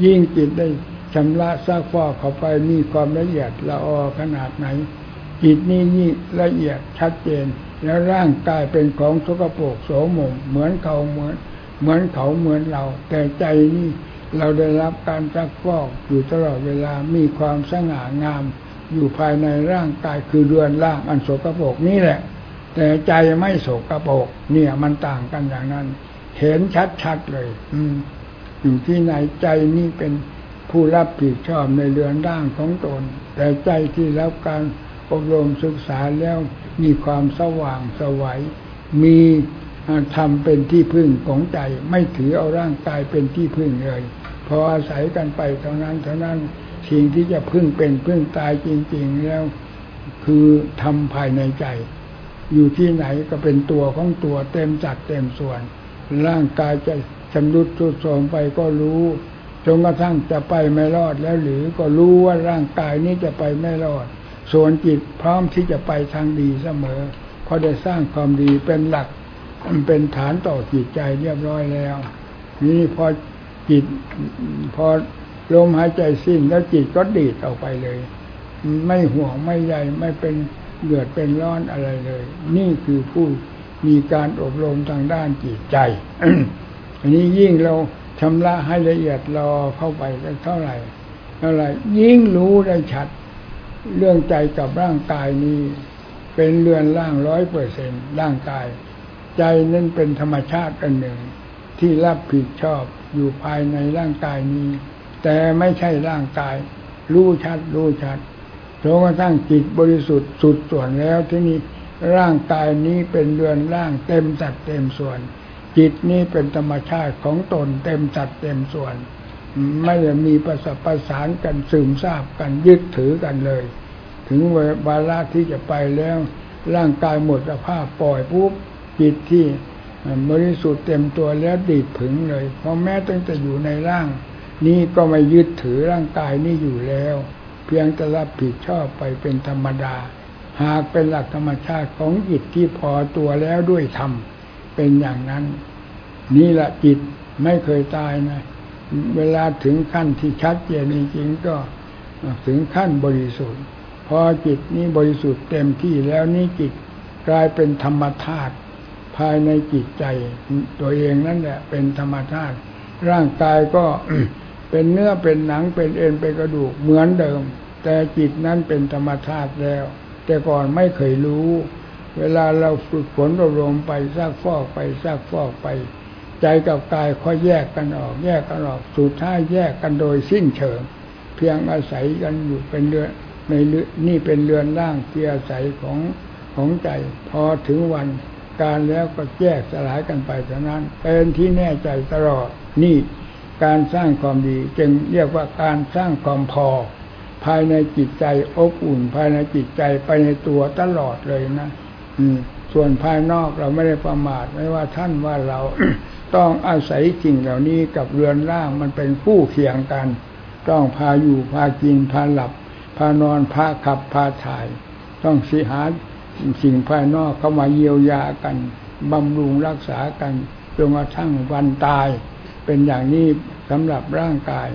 ยิ่งจิตได้ชำระซากฟอกเข้าไปมีความละเอียดละออขนาดไหน จิตนี้ยิ่ละเอียดชัดเจน แล้วร่างกายเป็นของทุกโปกโสมมเหมือนเขาเหมือน เหมือนเขาเหมือนเรา แต่ใจนี่เราได้รับการซักฟอกอยู่ตลอดเวลามีความสง่างาม อยู่ภายในร่างกายคือเรือนร่างอันโสกโปกนี่แหละ แต่ใจไม่โสกโปกเนี่ยมันต่างกันอย่างนั้น เห็นชัดๆเลย อืม อยู่ที่ไหนใจนี่เป็นผู้รับผิดชอบในเรือนร่างของตน แต่ใจที่รับการอบรมศึกษาแล้วมีความสว่างสวัยมีธรรมเป็นที่พึ่งของใจ ไม่ถือเอาร่างกายเป็นที่พึ่งเลย พออาศัยกันไปเท่านั้นเท่านั้น สิ่งที่จะพึ่งเป็นพึ่งตายจริง ๆ แล้ว คือทำภายในใจ อยู่ที่ไหนก็เป็นตัวของตัวเต็มจัดเต็มส่วน ร่างกายจะชำรุดทรุดโทรมไปก็รู้จนกระทั่งจะไปไม่รอดแล้วหรือก็รู้ว่าร่างกายนี้จะไปไม่รอด ส่วนจิตพร้อมที่จะไปทางดีเสมอเพราะได้สร้างความดีเป็นหลักมันเป็นฐานต่อจิตใจเรียบร้อยแล้ว นี่พอจิตพอ ลมหายใจสิ้นแล้วจิตก็ดีดออกไปเลย ไม่ห่วงไม่ใหญ่ไม่เป็นเดือดเป็นร้อนอะไรเลย นี่คือผู้มีการอบรมทางด้านจิตใจอันนี้ยิ่งเราชำระให้ละเอียดรอเข้าไปเท่าไหร่เท่าไหร่ยิ่งรู้ได้ชัด เรื่องใจกับร่างกายนี้ เป็นเรือนร่างร้อยเปอร์เซ็นร่างกาย ใจนั้นเป็นธรรมชาติอันหนึ่ง ที่รับผิดชอบอยู่ภายในร่างกายนี้ แต่ไม่ใช่ร่างกาย รู้ชัด รู้ชัดจนกระทั่งจิตบริสุทธิ์สุดส่วนแล้วที่นี้ร่างกายนี้เป็นเรือนร่างเต็มสัดเต็มส่วน จิตนี้เป็นธรรมชาติของตนเต็มจัดเต็มส่วน ไม่ได้มีประสประสานกันซึมซาบกันยึดถือกันเลย ถึงเวลาที่จะไปแล้ว ร่างกายหมดสภาพปล่อยปุ๊บจิตที่บริสุทธิ์เต็มตัวแล้วดีดผึงเลยเพราะแม้ตั้งแต่อยู่ในร่าง นี้ก็ไม่ยึดถือร่างกายนี้อยู่แล้ว เพียงแต่รับผิดชอบไปเป็นธรรมดา หากเป็นหลักธรรมชาติของจิตที่พอตัวแล้วด้วยธรรมเป็นอย่างนั้น นี่แหละจิตไม่เคยตายนะเวลาถึงขั้นที่ชัดเจนจริงๆก็ถึงขั้นบริสุทธิ์ พอจิตนี้บริสุทธิ์เต็มที่แล้วนี่จิตกลายเป็นธรรมธาตุภายในจิตใจ ตัวเองนั่นแหละเป็นธรรมธาตุร่างกายก็ เป็นเนื้อเป็นหนังเป็นเอ็นเป็นกระดูกเหมือนเดิม แต่จิตนั้นเป็นธรรมธาตุแล้ว แต่ก่อนไม่เคยรู้ เวลาเราฝึกฝนอบรมไปซากฟอกไปซากฟอกไป ใจกับกายค่อยแยกกันออก แยกกันออกสุดท้ายแยกกันโดยสิ้นเชิง เพียงอาศัยกันอยู่เป็นเรือนในนี่เป็นเรือนร่างที่อาศัยของของใจ พอถึงวันการแล้วก็แยกสลายกันไปเท่านั้นเป็นที่แน่ใจตลอดนี่ การสร้างความดีจึงเรียกว่าการสร้างความพอ ภายในจิตใจอบอุ่น ภายในจิตใจไปในตัวตลอดเลยนะส่วนภายนอกเราไม่ได้ประมาทไม่ว่าท่านว่าเราต้องอาศัยสิ่งเหล่านี้กับเรือนร่างมันเป็นคู่เคียงกัน ต้องพาอยู่พากินพาหลับ พานอนพาขับพาถ่าย ต้องสิหาสิ่งภายนอกเข้ามาเยียวยากันบำรุงรักษากันจนกระทั่งวันตาย เป็นอย่างนี้สำหรับร่างกาย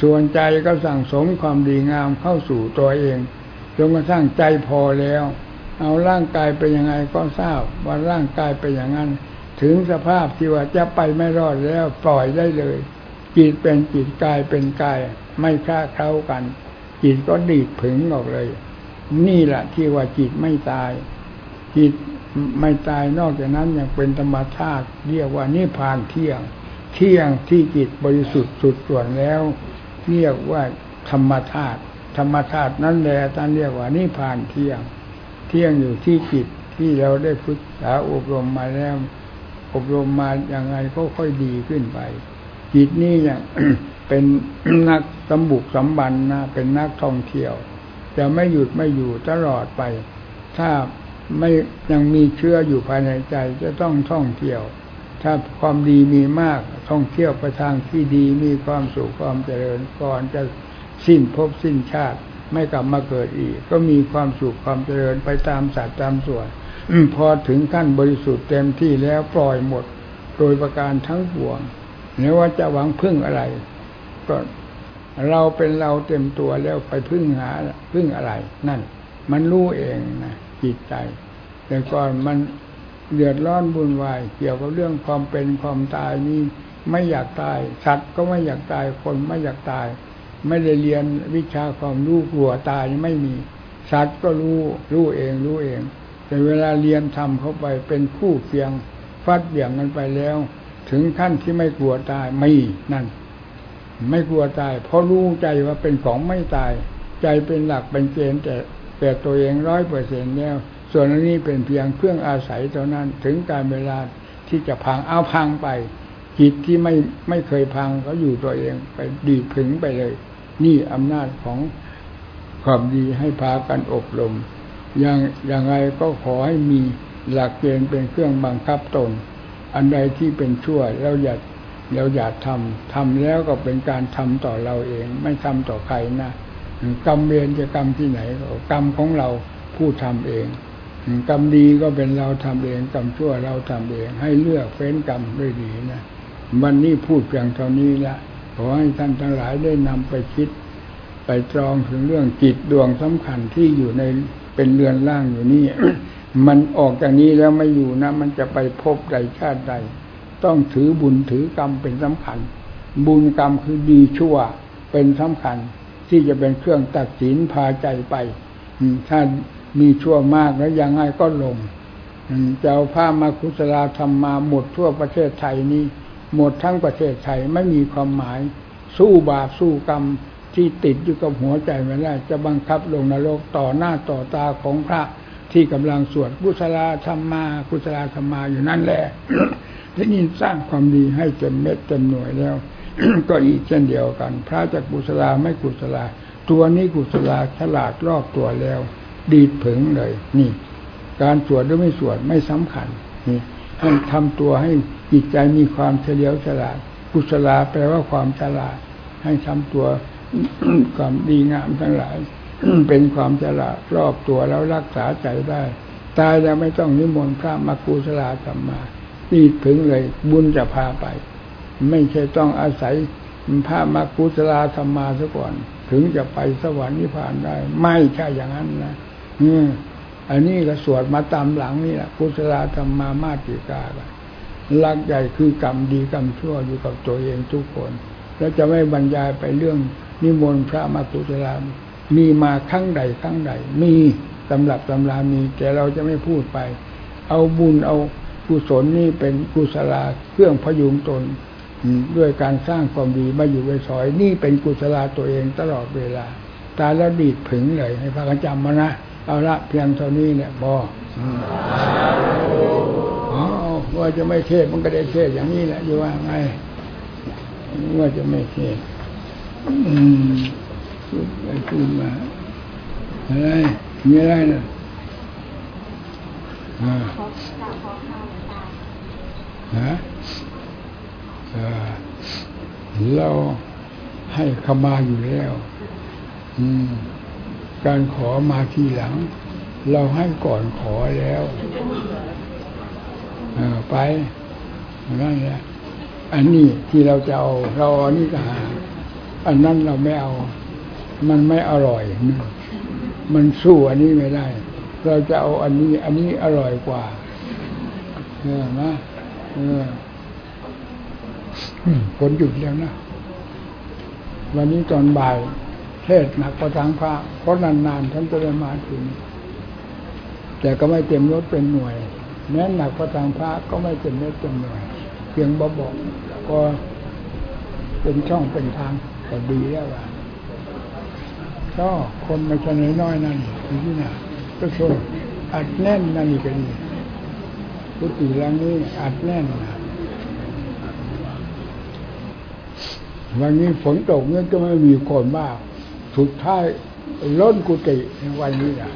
ส่วนใจก็สั่งสมความดีงามเข้าสู่ตัวเองจนกระทั่งใจพอแล้ว เอาร่างกายเป็นยังไงก็ทราบว่าร่างกายเป็นอย่างนั้น ถึงสภาพที่ว่าจะไปไม่รอดแล้วปล่อยได้เลยจิตเป็นจิตกายเป็นกาย ไม่ค้าเข้ากันจิตก็ดีดผึงออกเลย นี่แหละที่ว่าจิตไม่ตาย จิตไม่ตายนอกจากนั้นยังเป็นธรรมชาติเรียกว่านิพพานเที่ยง เที่ยงที่จิตบริสุทธิ์สุดส่วนแล้ว เรียกว่าธรรมธาตุธรรมธาตุนั้นแหละท่านเรียกว่านิพพานเที่ยง เที่ยงอยู่ที่จิตที่เราได้ฝึกษาอบรมมาแล้ว อบรมมาอย่างไงก็ค่อยดีขึ้นไป จิตนี่อย่างเป็นนักสมบุกสมบันนะเป็นนักท่องเที่ยว จะไม่หยุดไม่อยู่ตลอดไป ถ้าไม่ยังมีเชื้ออยู่ภายในใจจะต้องท่องเที่ยว ถ้าความดีมีมากท่องเที่ยวไปทางที่ดีมีความสุขความเจริญก่อนจะสิ้นภพสิ้นชาติ ไม่กลับมาเกิดอีก ก็มีความสุขความเจริญไปตามสัตว์ตามส่วนพอถึงขั้นบริสุทธิ์เต็มที่แล้วปล่อยหมด โดยประการทั้งปวงไม่ว่าจะหวังพึ่งอะไร ก็เราเป็นเราเต็มตัวแล้วไปพึ่งหาพึ่งอะไร นั่น มันรู้เองนะจิตใจ แต่ก่อนมัน เดือดร้อนบุญวาย เกี่ยวกับเรื่องความเป็นความตายนี่ไม่อยากตาย สัตว์ก็ไม่อยากตายคนไม่อยากตาย ไม่ได้เรียนวิชาความรู้กลัวตายไม่มี สัตว์ก็รู้รู้เองรู้เอง แต่เวลาเรียนทำเข้าไปเป็นคู่เคียงฟัดเบี่ยงกันไปแล้ว ถึงขั้นที่ไม่กลัวตายไม่นั่น ไม่กลัวตาย เพราะรู้ใจว่าเป็นของไม่ตาย ใจเป็นหลักเป็นเกณฑ์แต่แต่ตัวเองร้อยเปอร์เซ็นต์แล้ว ส่วนนี้เป็นเพียงเครื่องอาศัยเท่านั้น ถึงการเวลาที่จะพังเอาพังไป จิตที่ไม่ไม่เคยพังก็อยู่ตัวเองไปดีถึงไปเลย นี่อำนาจของความดีให้พากันอบรมอย่างอย่างไรก็ขอให้มีหลักเกณฑ์เป็นเครื่องบังคับตน อันใดที่เป็นชั่วเราอย่าเราอย่าทำทำแล้วก็เป็นการทำต่อเราเอง ไม่ทำต่อใครนะกรรมเวรจะกรรมที่ไหนกรรมของเราผู้ทำเอง กรรมดีก็เป็นเราทำเองกรรมชั่วเราทำเอง ให้เลือกเฟ้นกรรมด้วยดีนะวันนี้พูดเพียงเท่านี้ละขอให้ท่านทั้งหลายได้นำไปคิด ไปตรองถึงเรื่องจิตดวงสำคัญที่อยู่ในเป็นเรือนร่างอยู่นี่มันออกจากนี้แล้วไม่อยู่นะ มันจะไปพบใดชาติใด ต้องถือบุญถือกรรมเป็นสำคัญ บุญกรรมคือดีชั่วเป็นสำคัญ ที่จะเป็นเครื่องตัดสินพาใจไปถ้า มีชั่วมากแล้วยังไงก็ลงจะเอาผ้ามาคุศลาธรรมมาหมดทั่วประเทศไทยนี้หมดทั้งประเทศไทยไม่มีความหมาย สู้บาปสู้กรรมที่ติดอยู่กับหัวใจไม่ได้ จะบังคับลงนรกต่อหน้าต่อตาของพระที่กำลังสวดกุศลธรรมมากุศลธรรมมาอยู่นั่นแหละที่นี่สร้างความดีให้เต็มเม็ดเต็มหน่วยแล้ว ก็อีกเช่นเดียวกัน พระจะกุศลาไม่กุศลาตัวนี้กุศลาฉลาดรอบตัวแล้ว ดีดผึงเลย นี่ การสวดหรือไม่สวดไม่สำคัญ นี่ให้ทำตัวให้จิตใจมีความเฉลียวฉลาด กุศลาแปลว่าความฉลาด ให้ทำตัวความดีงามทั้งหลาย เป็นความฉลาดรอบตัวแล้วรักษาใจได้ ตายแล้วไม่ต้องนิมนต์พระมากุศลาธรรมาดีดผึงเลย บุญจะพาไป ไม่ใช่ต้องอาศัยพระมากุศลาธรรมาซะก่อน ถึงจะไปสวรรค์นิพพานได้ ไม่ใช่อย่างนั้นนะ อืมอันนี้ก็สวดมาตามหลังนี่แหละกุศลธรรมามาติกาหลักใหญ่คือกรรมดีกรรมชั่วอยู่กับตัวเองทุกคน แล้วจะไม่บรรยายไปเรื่องนิมนต์พระมากุศลามีมาครั้งใดครั้งใด มีตำรับตำรามีแต่เราจะไม่พูดไป เอาบุญเอากุศลนี่เป็นกุศลาเครื่องพยุงตนด้วยการสร้างความดีมาอยู่ไว้ซอย นี่เป็นกุศลาตัวเองตลอดเวลา ตาแล้วดีดผึงเลยให้พระกันจำมานะ เอาละเพียงเท่านี้เนี่ยบออ๋อว่าจะไม่เทศมันก็ได้เทศอย่างนี้แหละอยู่ว่าไงว่าจะไม่เทศอืมพูดไปพูดมาอะไรมีอะไรนะอ่าฮะเราให้ขมาอยู่แล้ว อืม การขอมาทีหลัง เราให้ก่อนขอแล้วอไปนั่นแหละอันนี้ที่เราจะเอา เราอันนี้ก็หาอันนั้นเราไม่เอา มันไม่อร่อย มันสู้อันนี้ไม่ได้ เราจะเอาอันนี้ อันนี้อร่อยกว่า เออนะเออฝนหยุดแล้วนะ วันนี้ตอนบ่าย เทศหนักประทังพระเพราะนานๆท่านจะได้มาถึงแต่ก็ไม่เต็มรถเป็นหน่วย แม้หนักประทังพระก็ไม่เต็มรถเป็นหน่วย เพียงบบอกก็เป็นช่องเป็นทางก็ดีแล้วว่าก็คนไม่ใช่น้อยนั่นที่น่ะก็ชนอัดแน่นนั่นก็ดีพุทธิลังนี้อัดแน่นนะวันนี้ฝนตกเนี่ยก็ไม่มีคนมาก สุดท้ายล้นกุฏิในวันนี้นะ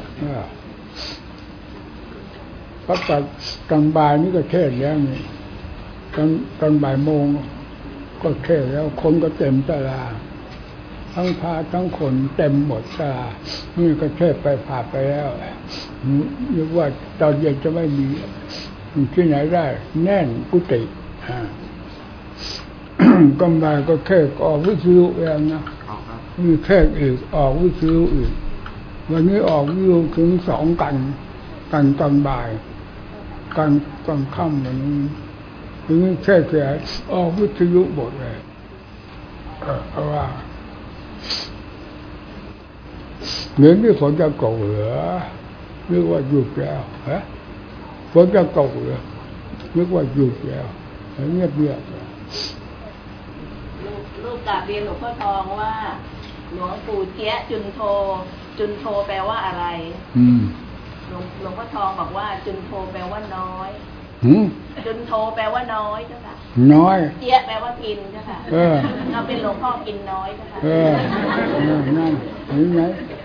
พระจัดกลางบ่ายนี่ก็เทศแล้วนี่ตอนตอนบ่ายโมงก็เทศแล้ว คนก็เต็มตลาทั้งพาทั้งคนเต็มหมดสลานี่ก็เทศไปผ่าไปแล้วนึกว่าตอนเย็นจะไม่มีที่ไหนได้ แน่นกุฏิอ่ากำไรก็แค่ออกวิทยุเองนะ เอาครับมีแค่อีกออกวิทยุอีก วันนี้ออกวิทยุถึงสองกัน กันตอนบ่าย กันตอนค่ำวันนี้ถึงแค่แค่ออกวิทยุหมดเลยเออเอาว่าเหมือนที่ฝนจะตกเหรือนึกว่าหยุดแล้วฮะฝนจะตกเหรือนึกว่าหยุดแล้วเงียบเงียบลูกลูกกาบเรียนหลวงพ่อทองว่า หลวงปู่เจี๊ยะจุนโท จุนโทแปลว่าอะไร อืมหลวงหลวงพ่อทองบอกว่า จุนโทแปลว่าน้อยหืมจุนโทแปลว่าน้อยเจ้าค่ะน้อยเจี๊ยะแปลว่ากินเจ้าค่ะเออ เราเป็นหลวงพ่อกินน้อยเจ้าค่ะเออเออนั่นเห็นไหม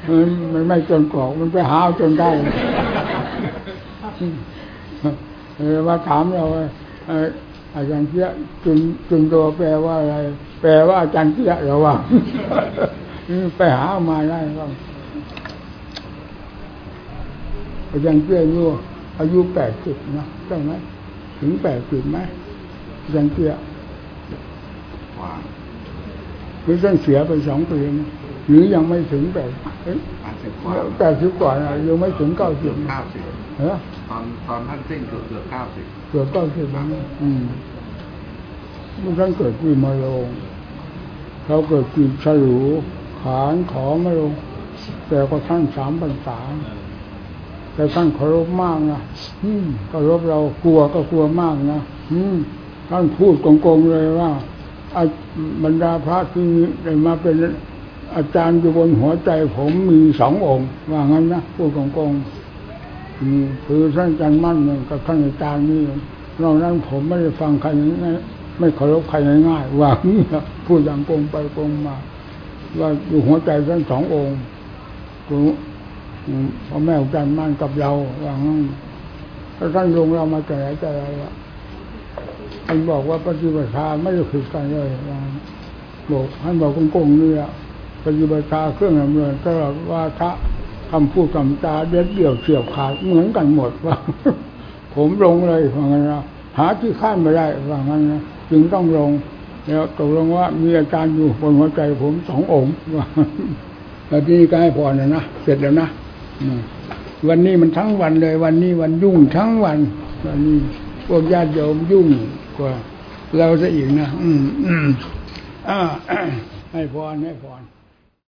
มันมันไม่จนกรอกมันไปหาเอาจนได้เออมาถามเราว่าเอ่ออาจารย์เจี๊ยะจุนจุนโตแปลว่าอะไร แปลว่าอาจารย์เจี๊ยะเหราว่า ไปหาเอามาได้ก็อาจารย์เจี๊ยะอายุอายุแปดสิบนะใช่ไหมถึงแปดสิบไหมอาจารย์เจี๊ยะว่าหรือท่านเสียไปสองปีนะหรือยังไม่ถึงแปดเอ้ยแปดสิบกว่าแปดสิบกว่านะยังไม่ถึงเก้าสิเกืบอบเก้าสิบเหรอตอนตอนท่านสิ้นเกือบเกือบเก้าสิบเกือบเก้าสิบแล้วนะอืมเมื่อท่านเกิดปีมาลงเขาเกิดปีฉลู ขานขอมาลงแต่ก็ท่านสามพรรษาแต่ท่านเคารพมากนะอืมเคารพเรากลัวก็กลัวมากนะอืมท่านพูดโกงๆเลยว่าบรรดาพระที่ได้มาเป็นอาจารย์อยู่บนหัวใจผมมีสององค์ ว่างั้นนะพูดโกงๆคือท่านอาจารย์มั่นเนี่ยกับท่านอาจารย์นี่นอกนั้นผมไม่ได้ฟังใครง่ายไม่เคารพใครง่ายๆว่างี้พูดอย่างโกงไปโกงมา ว่าอยู่หัวใจทั้งสององค์คือพ่อแม่อาจารย์มั่นกับเราว่างั้นถ้าท่านลงเรามาแต่ไหนแต่ไรละท่านบอกว่าปฏิบัติธรรมไม่ได้ผิดกันเลยบอกท่านบอกโกงๆนี่แหละปฏิบัติธรรมเครื่องดำเนินตลอดว่าทะคำพูดคำจาเด็ดเดี่ยวเฉียบขาดเหมือนกันหมดว่า ผมลงเลยว่างั้นนะหาที่ข้ามไม่ได้ว่างั้นนะจึงต้องลง แล้วตกลงว่ามีอาจารย์อยู่บนหัวใจผมสององค์ว่าแล้วทีนี้ก็ให้พรนะนะเสร็จแล้วนะวันนี้มันทั้งวันเลย วันนี้วันยุ่งทั้งวัน วันนี้พวกญาติโยมยุ่งกว่า เราจะอีกนะ อืมอืมอ่าให้พรให้พร